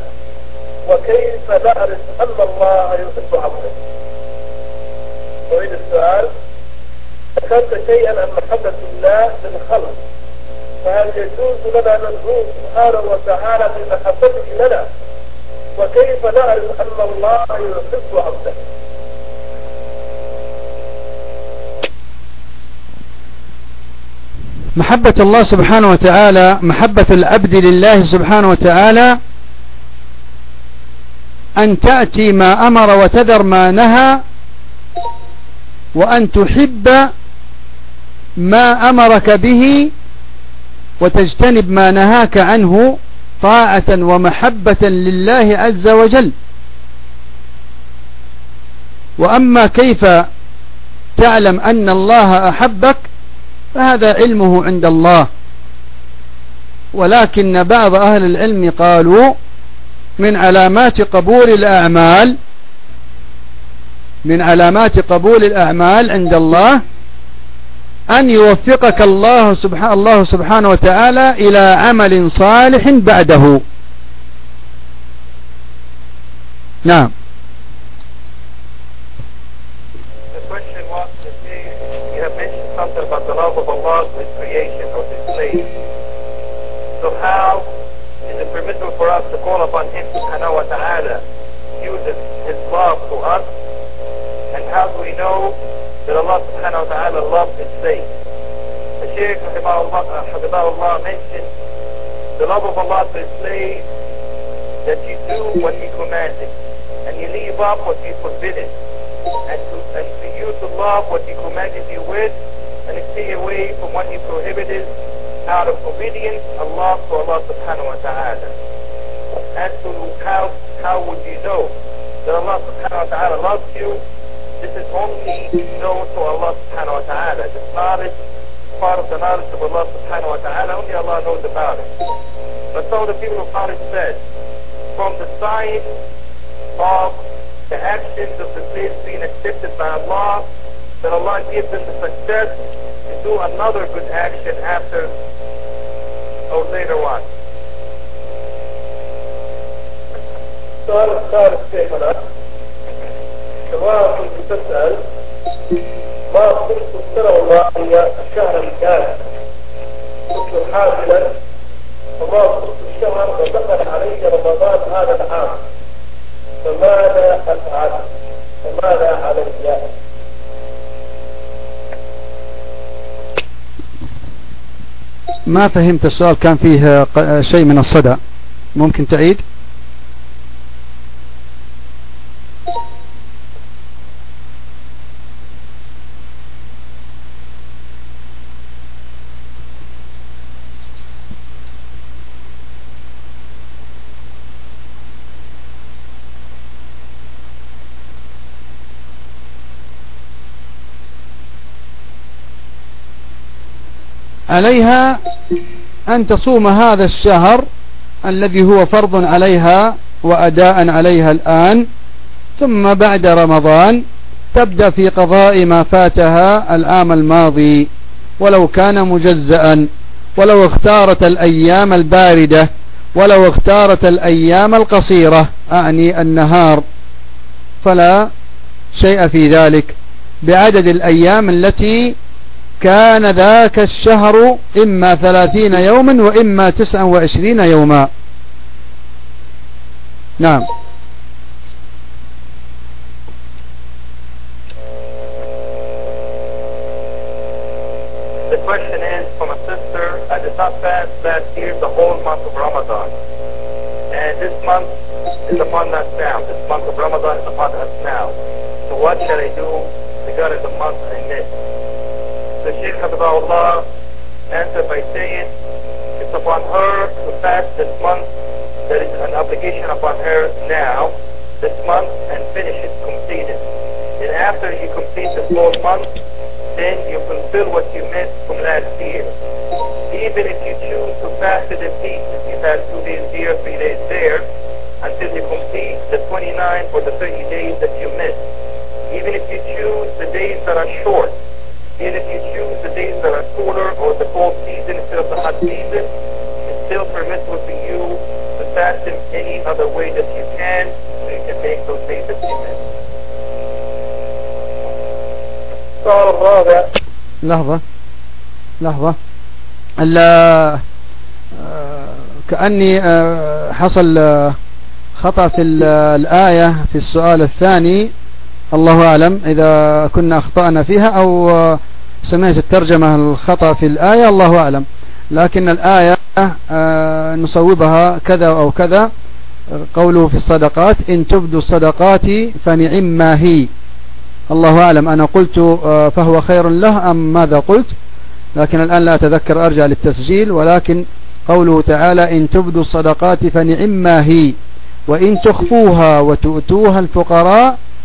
Speaker 5: وكيف نعرف أن الله يحب عبده؟ أريد السؤال ذكرت شيئا عن محبة الله للخلق فهل يجوز لنا ندعو سبحانه وتعالى بمحبته لنا؟ وكيف نعرف أن الله يحب عبده؟
Speaker 1: محبة الله سبحانه وتعالى محبة العبد لله سبحانه وتعالى أن تأتي ما أمر وتذر ما نهى وأن تحب ما أمرك به وتجتنب ما نهاك عنه طاعة ومحبة لله عز وجل. وأما كيف تعلم أن الله أحبك فهذا علمه عند الله. ولكن بعض أهل العلم قالوا من علامات قبول الأعمال من علامات قبول الأعمال عند الله أن يوفقك الله سبحانه, الله سبحانه وتعالى إلى عمل صالح بعده نعم
Speaker 2: how is it permissible for us to call upon Him subhanahu wa ta'ala uses His love to us? And how do we know that Allah subhanahu wa ta'ala loves his slave. The Shaykh Allah uh, mentioned the love of Allah to his slave that you do what he commanded and you leave off what he forbidden and, to, and for you to love what he commanded you with and to stay away from what he prohibited out of obedience Allah to Allah subhanahu wa ta'ala. As to how, how would you know that Allah subhanahu wa ta'ala loves you this is only known to Allah subhanahu wa ta'ala. This knowledge, part of the knowledge of Allah subhanahu wa ta'ala, only Allah knows about it. But some of the people of knowledge said, from the signs of the actions of the slaves being accepted by Allah, that Allah gives them the success to do another good action after or later on.
Speaker 5: So السؤال الثالث شيخنا سواء كنت تسأل ما صرت السنة الماضية الشهر الكامل. كنت حاملا وما صرت الشهر ودخل علي رمضان هذا العام. فماذا أفعل؟ فماذا علي؟
Speaker 1: ما فهمت السؤال؟ كان فيه شيء من الصدى. ممكن تعيد؟ عليها أن تصوم هذا الشهر الذي هو فرض عليها وأداء عليها الآن ثم بعد رمضان تبدأ في قضاء ما فاتها العام الماضي. ولو كان مجزأ ولو اختارت الأيام الباردة ولو اختارت الأيام القصيرة أعني النهار. فلا شيء في ذلك. بعدد الأيام التي كان ذاك الشهر إما ثلاثين يوما وإما تسعا وعشرين يوما نعم
Speaker 2: The question is from a sister, I did not fast last year the whole month of Ramadan. And this month is upon us now. This month of Ramadan is upon us now. So what shall I do regarding the month I missed? The Sheikh Allah answered by saying, it's upon her to fast this month. There is an obligation upon her now, this month, and finish it, complete it. And after you complete the whole month, then you fulfill what you missed from last year. Even if you choose to fast it in if you fast two days here, three days there, until you complete the 29 or the 30 days that you missed. Even if you choose the days that are short, and if you choose the days that are cooler or the cold season instead of the hot season, it's still permissible for you to fast in any other way that you can so you can make those days miss. السؤال الرابع
Speaker 1: لحظة لحظة كأني حصل خطأ في الآية في السؤال الثاني الله أعلم إذا كنا أخطأنا فيها أو سمعت الترجمة الخطأ في الآية الله أعلم. لكن الآية آه، نصوبها كذا أو كذا. قوله في الصدقات إن تبدوا الصدقات فنعم هي. الله أعلم أنا قلت آه، فهو خير له أم ماذا قلت؟ لكن الآن لا أتذكر أرجع للتسجيل. ولكن قوله تعالى إن تبدوا الصدقات فنعم هي. وإن تخفوها وتؤتوها الفقراء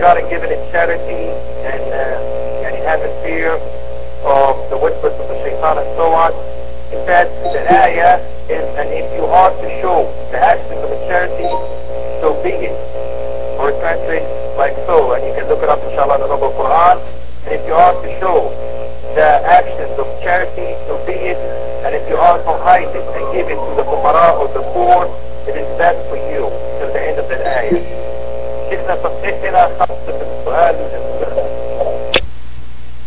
Speaker 2: regarding giving in charity and, uh, and having fear of the whispers of the shaitan and so on. He said the ayah is, and if you are to show the actions of the charity, so be it. Or it translates like so, and you can look it up inshallah in the Noble Quran. And if you are to show the actions of charity, so be it. And if you are to hide it and give it to the fuqara or the poor, it is best for you till the end of the ayah. السؤال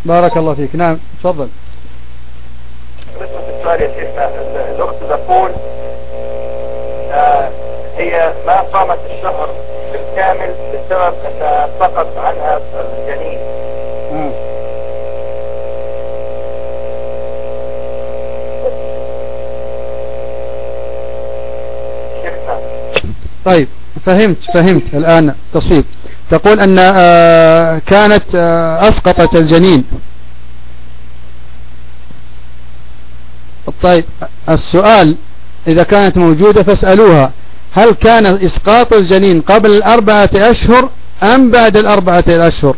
Speaker 1: بارك الله فيك. نعم تفضل.
Speaker 2: بالنسبة يا شيخنا الأخت تقول آه هي ما صامت الشهر بالكامل بسبب أن سقط عنها الجنين. آه.
Speaker 1: طيب. فهمت فهمت الآن تصويب. تقول أن آه، كانت آه، أسقطت الجنين. طيب السؤال إذا كانت موجودة فاسألوها. هل كان إسقاط الجنين قبل الأربعة أشهر أم بعد الأربعة أشهر؟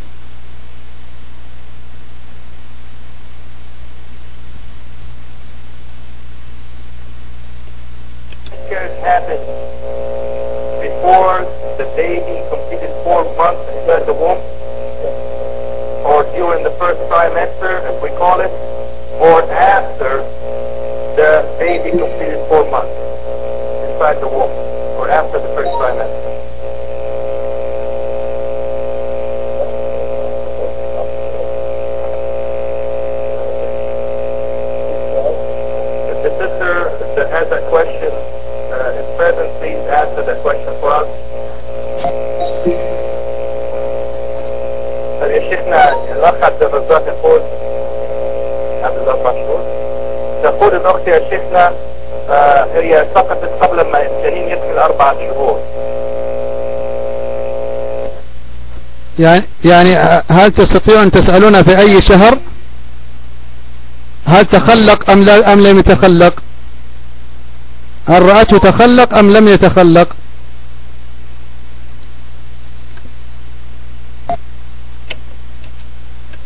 Speaker 2: Before the baby completed four months inside the womb, or during the first trimester, as we call it, or after the baby completed four months inside the womb, or after the first trimester. If the sister that has that question present, please answer that question for us. طيب يا شيخنا الأخ عبد الرزاق يقول قبل الأربع شهور تقول الأخت يا شيخنا آه، هي سقطت قبل ما الجنين يكمل أربعة شهور.
Speaker 1: يعني يعني هل تستطيعون أن تسألون في أي شهر؟ هل تخلق أم, لا أم لم يتخلق؟ هل رأته تخلق أم لم يتخلق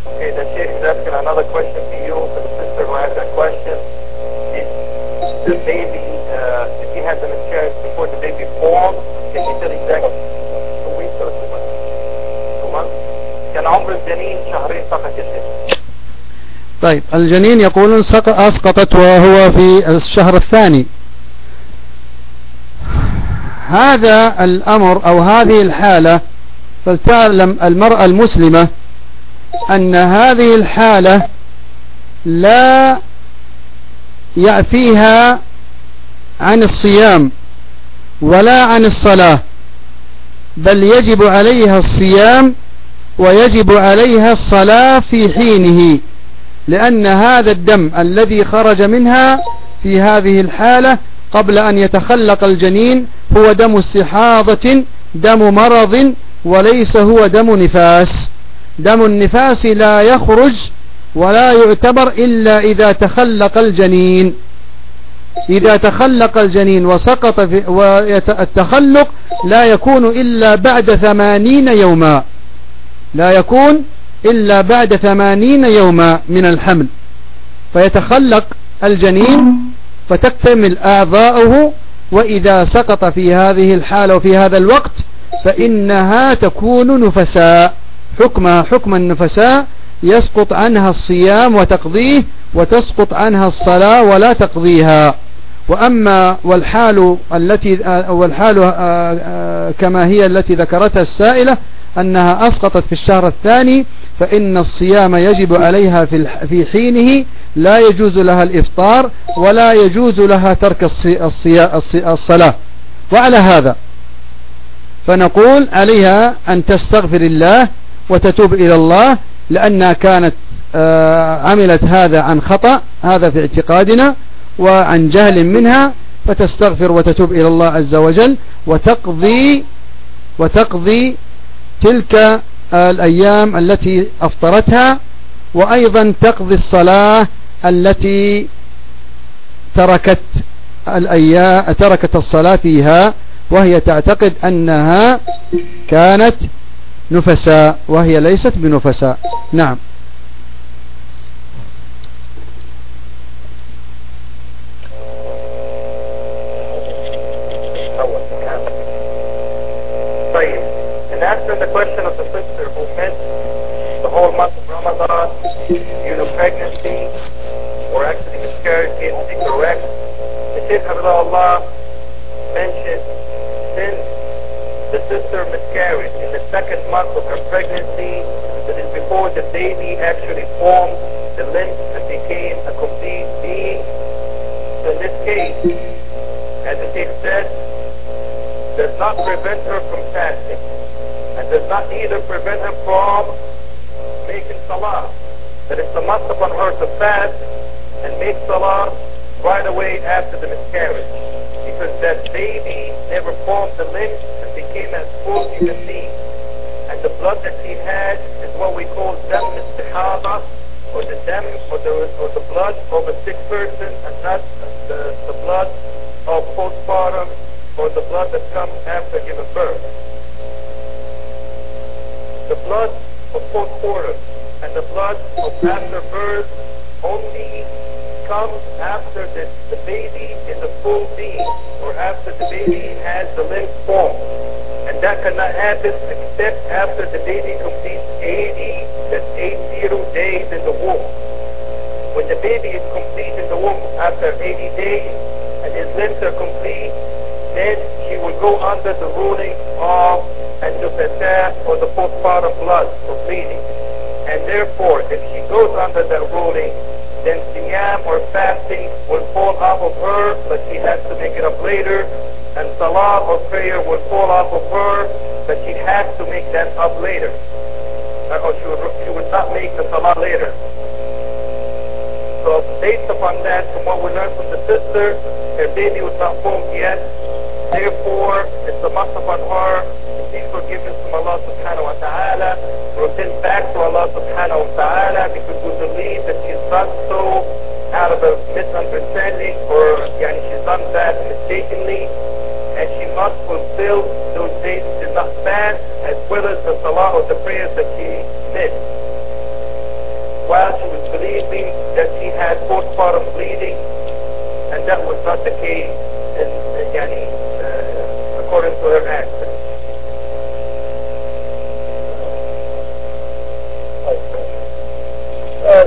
Speaker 2: Okay, the Sheikh is asking another question to you, the sister who has that question. If the baby, uh, if he had the miscarriage before the baby formed, can you tell exactly two weeks or two months? Two months? كان عمر الجنين شهرين فقط يا شيخ.
Speaker 1: طيب الجنين يقولون سق- أسقطت وهو في الشهر الثاني هذا الأمر أو هذه الحالة فلتعلم المرأة المسلمة أن هذه الحالة لا يعفيها عن الصيام ولا عن الصلاة بل يجب عليها الصيام ويجب عليها الصلاة في حينه لأن هذا الدم الذي خرج منها في هذه الحالة قبل أن يتخلق الجنين هو دم استحاضة دم مرض وليس هو دم نفاس. دم النفاس لا يخرج ولا يعتبر إلا إذا تخلق الجنين. إذا تخلق الجنين وسقط في والتخلق لا يكون إلا بعد ثمانين يوما. لا يكون إلا بعد ثمانين يوما من الحمل. فيتخلق الجنين فتكتمل أعضاؤه وإذا سقط في هذه الحالة وفي هذا الوقت فإنها تكون نفساء. حكمها حكم النفساء يسقط عنها الصيام وتقضيه وتسقط عنها الصلاة ولا تقضيها. وأما والحال التي والحال كما هي التي ذكرتها السائلة أنها أسقطت في الشهر الثاني فإن الصيام يجب عليها في حينه لا يجوز لها الإفطار ولا يجوز لها ترك الصلاة. وعلى هذا فنقول عليها أن تستغفر الله وتتوب إلى الله لأنها كانت عملت هذا عن خطأ هذا في اعتقادنا وعن جهل منها فتستغفر وتتوب إلى الله عز وجل وتقضي وتقضي تلك الأيام التي أفطرتها وأيضا تقضي الصلاة التي تركت الأيام تركت الصلاة فيها وهي تعتقد أنها كانت نفساء وهي ليست بنفساء. نعم.
Speaker 2: Answering the question of the sister who missed the whole month of Ramadan due to pregnancy or actually miscarriage is incorrect. the Shaykh Allah mentioned since the sister miscarried in the second month of her pregnancy, that is before the baby actually formed the limb and became a complete being. So in this case, as the Sheikh said, does not prevent her from fasting and does not either prevent her from making salah. That it's a must upon her to fast and make salah right away after the miscarriage. Because that baby never formed the limbs and became as full human being. And the blood that he had is what we call dam istihada, or the dam, or the, or the blood of a sick person, and not the, the blood of postpartum or the blood that comes after giving birth. The blood of postpartum and the blood of after birth only comes after the, the baby is a full being or after the baby has the limbs formed. And that cannot happen except after the baby completes 80, that's 80 days in the womb. When the baby is complete in the womb after 80 days and his limbs are complete, then she will go under the ruling of an-nufasa or the postpartum blood for bleeding. And therefore, if she goes under that ruling, then siyam or fasting will fall off of her, but she has to make it up later. And salah or prayer will fall off of her, but she has to make that up later. Uh, or she would, she would not make the salah later. So based upon that, from what we learned from the sister, her baby was not formed yet. Therefore, it's a must upon her to seek forgiveness from Allah subhanahu wa ta'ala, repent back to Allah subhanahu wa ta'ala because we believe that she's done so out of a misunderstanding or yani she's done that mistakenly. And she must fulfill those days she did not fast as well as the salah or the prayers that she missed while she was believing that she had postpartum bleeding, and that was not the case in, yani, uh, according to her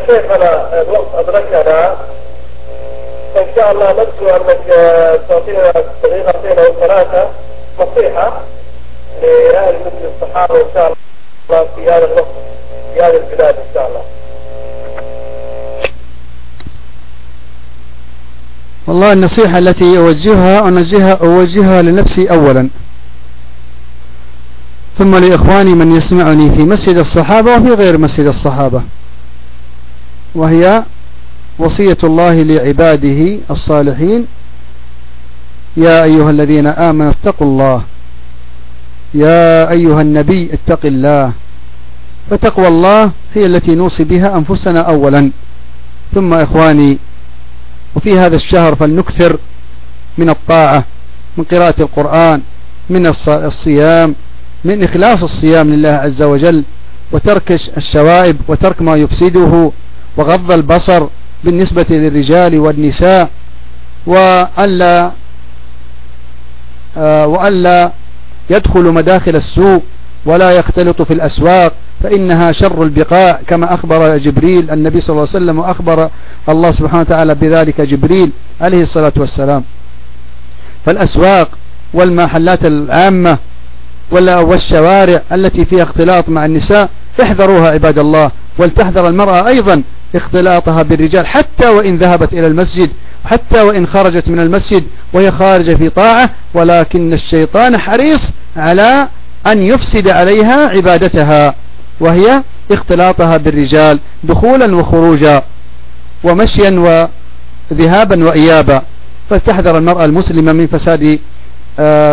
Speaker 5: شيخنا الوقت أدركنا فإن شاء الله نرجو أنك تعطينا دقيقتين أو ثلاثة نصيحة لأهل مثل الصحابة إن شاء الله في هذا الوقت في هذه البلاد إن شاء الله.
Speaker 1: والله النصيحة التي أوجهها أوجهها, أوجهها لنفسي أولا. ثم لإخواني من يسمعني في مسجد الصحابة وفي غير مسجد الصحابة. وهي وصية الله لعباده الصالحين. يا أيها الذين آمنوا اتقوا الله. يا أيها النبي اتق الله. فتقوى الله هي التي نوصي بها أنفسنا أولا. ثم إخواني وفي هذا الشهر فلنكثر من الطاعة من قراءة القرآن من الصيام من إخلاص الصيام لله عز وجل وترك الشوائب وترك ما يفسده وغض البصر بالنسبة للرجال والنساء وألا آه، وألا يدخل مداخل السوق ولا يختلط في الأسواق فإنها شر البقاع كما أخبر جبريل النبي صلى الله عليه وسلم وأخبر الله سبحانه وتعالى بذلك جبريل عليه الصلاة والسلام. فالأسواق والمحلات العامة والشوارع التي فيها اختلاط مع النساء احذروها عباد الله ولتحذر المرأة أيضا اختلاطها بالرجال حتى وإن ذهبت إلى المسجد حتى وإن خرجت من المسجد وهي خارجة في طاعة ولكن الشيطان حريص على أن يفسد عليها عبادتها. وهي اختلاطها بالرجال دخولا وخروجا ومشيا وذهابا وإيابا. فلتحذر المرأة المسلمة من فساد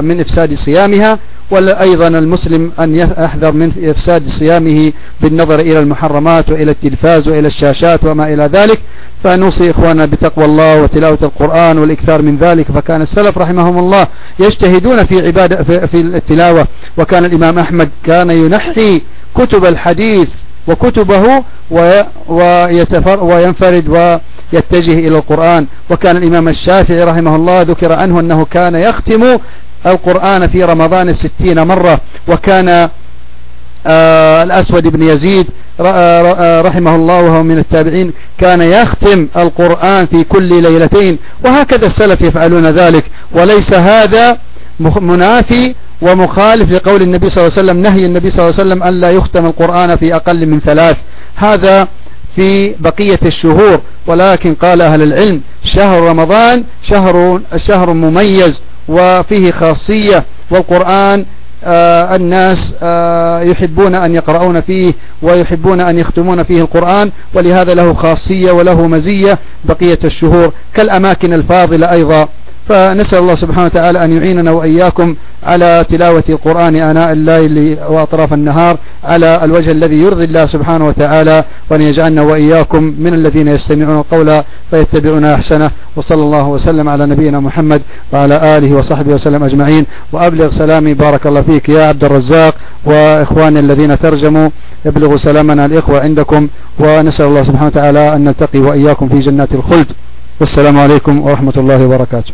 Speaker 1: من إفساد صيامها وأيضا المسلم أن يحذر من إفساد صيامه بالنظر إلى المحرمات وإلى التلفاز وإلى الشاشات وما إلى ذلك. فنوصي إخواننا بتقوى الله وتلاوة القرآن والإكثار من ذلك. فكان السلف رحمهم الله يجتهدون في عبادة في التلاوة. وكان الإمام أحمد كان ينحي كتب الحديث وكتبه وينفرد ويتجه إلى القرآن. وكان الإمام الشافعي رحمه الله ذكر عنه أنه كان يختم القرآن في رمضان ستين مرة. وكان آه الأسود بن يزيد آه، رحمه الله وهو من التابعين كان يختم القرآن في كل ليلتين. وهكذا السلف يفعلون ذلك. وليس هذا منافي ومخالف لقول النبي صلى الله عليه وسلم نهي النبي صلى الله عليه وسلم أن لا يختم القرآن في أقل من ثلاث. هذا في بقية الشهور. ولكن قال أهل العلم شهر رمضان شهر, شهر مميز وفيه خاصية. والقرآن آه الناس آه يحبون أن يقرؤون فيه ويحبون أن يختمون فيه القرآن. ولهذا له خاصية وله مزية بقية الشهور. كالأماكن الفاضلة أيضا. فنسأل الله سبحانه وتعالى أن يعيننا وإياكم على تلاوة القرآن آناء الليل وأطراف النهار على الوجه الذي يرضي الله سبحانه وتعالى وأن يجعلنا وإياكم من الذين يستمعون القول فيتبعون أحسنه وصلى الله وسلم على نبينا محمد وعلى آله وصحبه وسلم أجمعين وأبلغ سلامي بارك الله فيك يا عبد الرزاق وإخواني الذين ترجموا ابلغوا سلامنا الإخوة عندكم ونسأل الله سبحانه وتعالى أن نلتقي وإياكم في جنات الخلد والسلام عليكم ورحمة الله وبركاته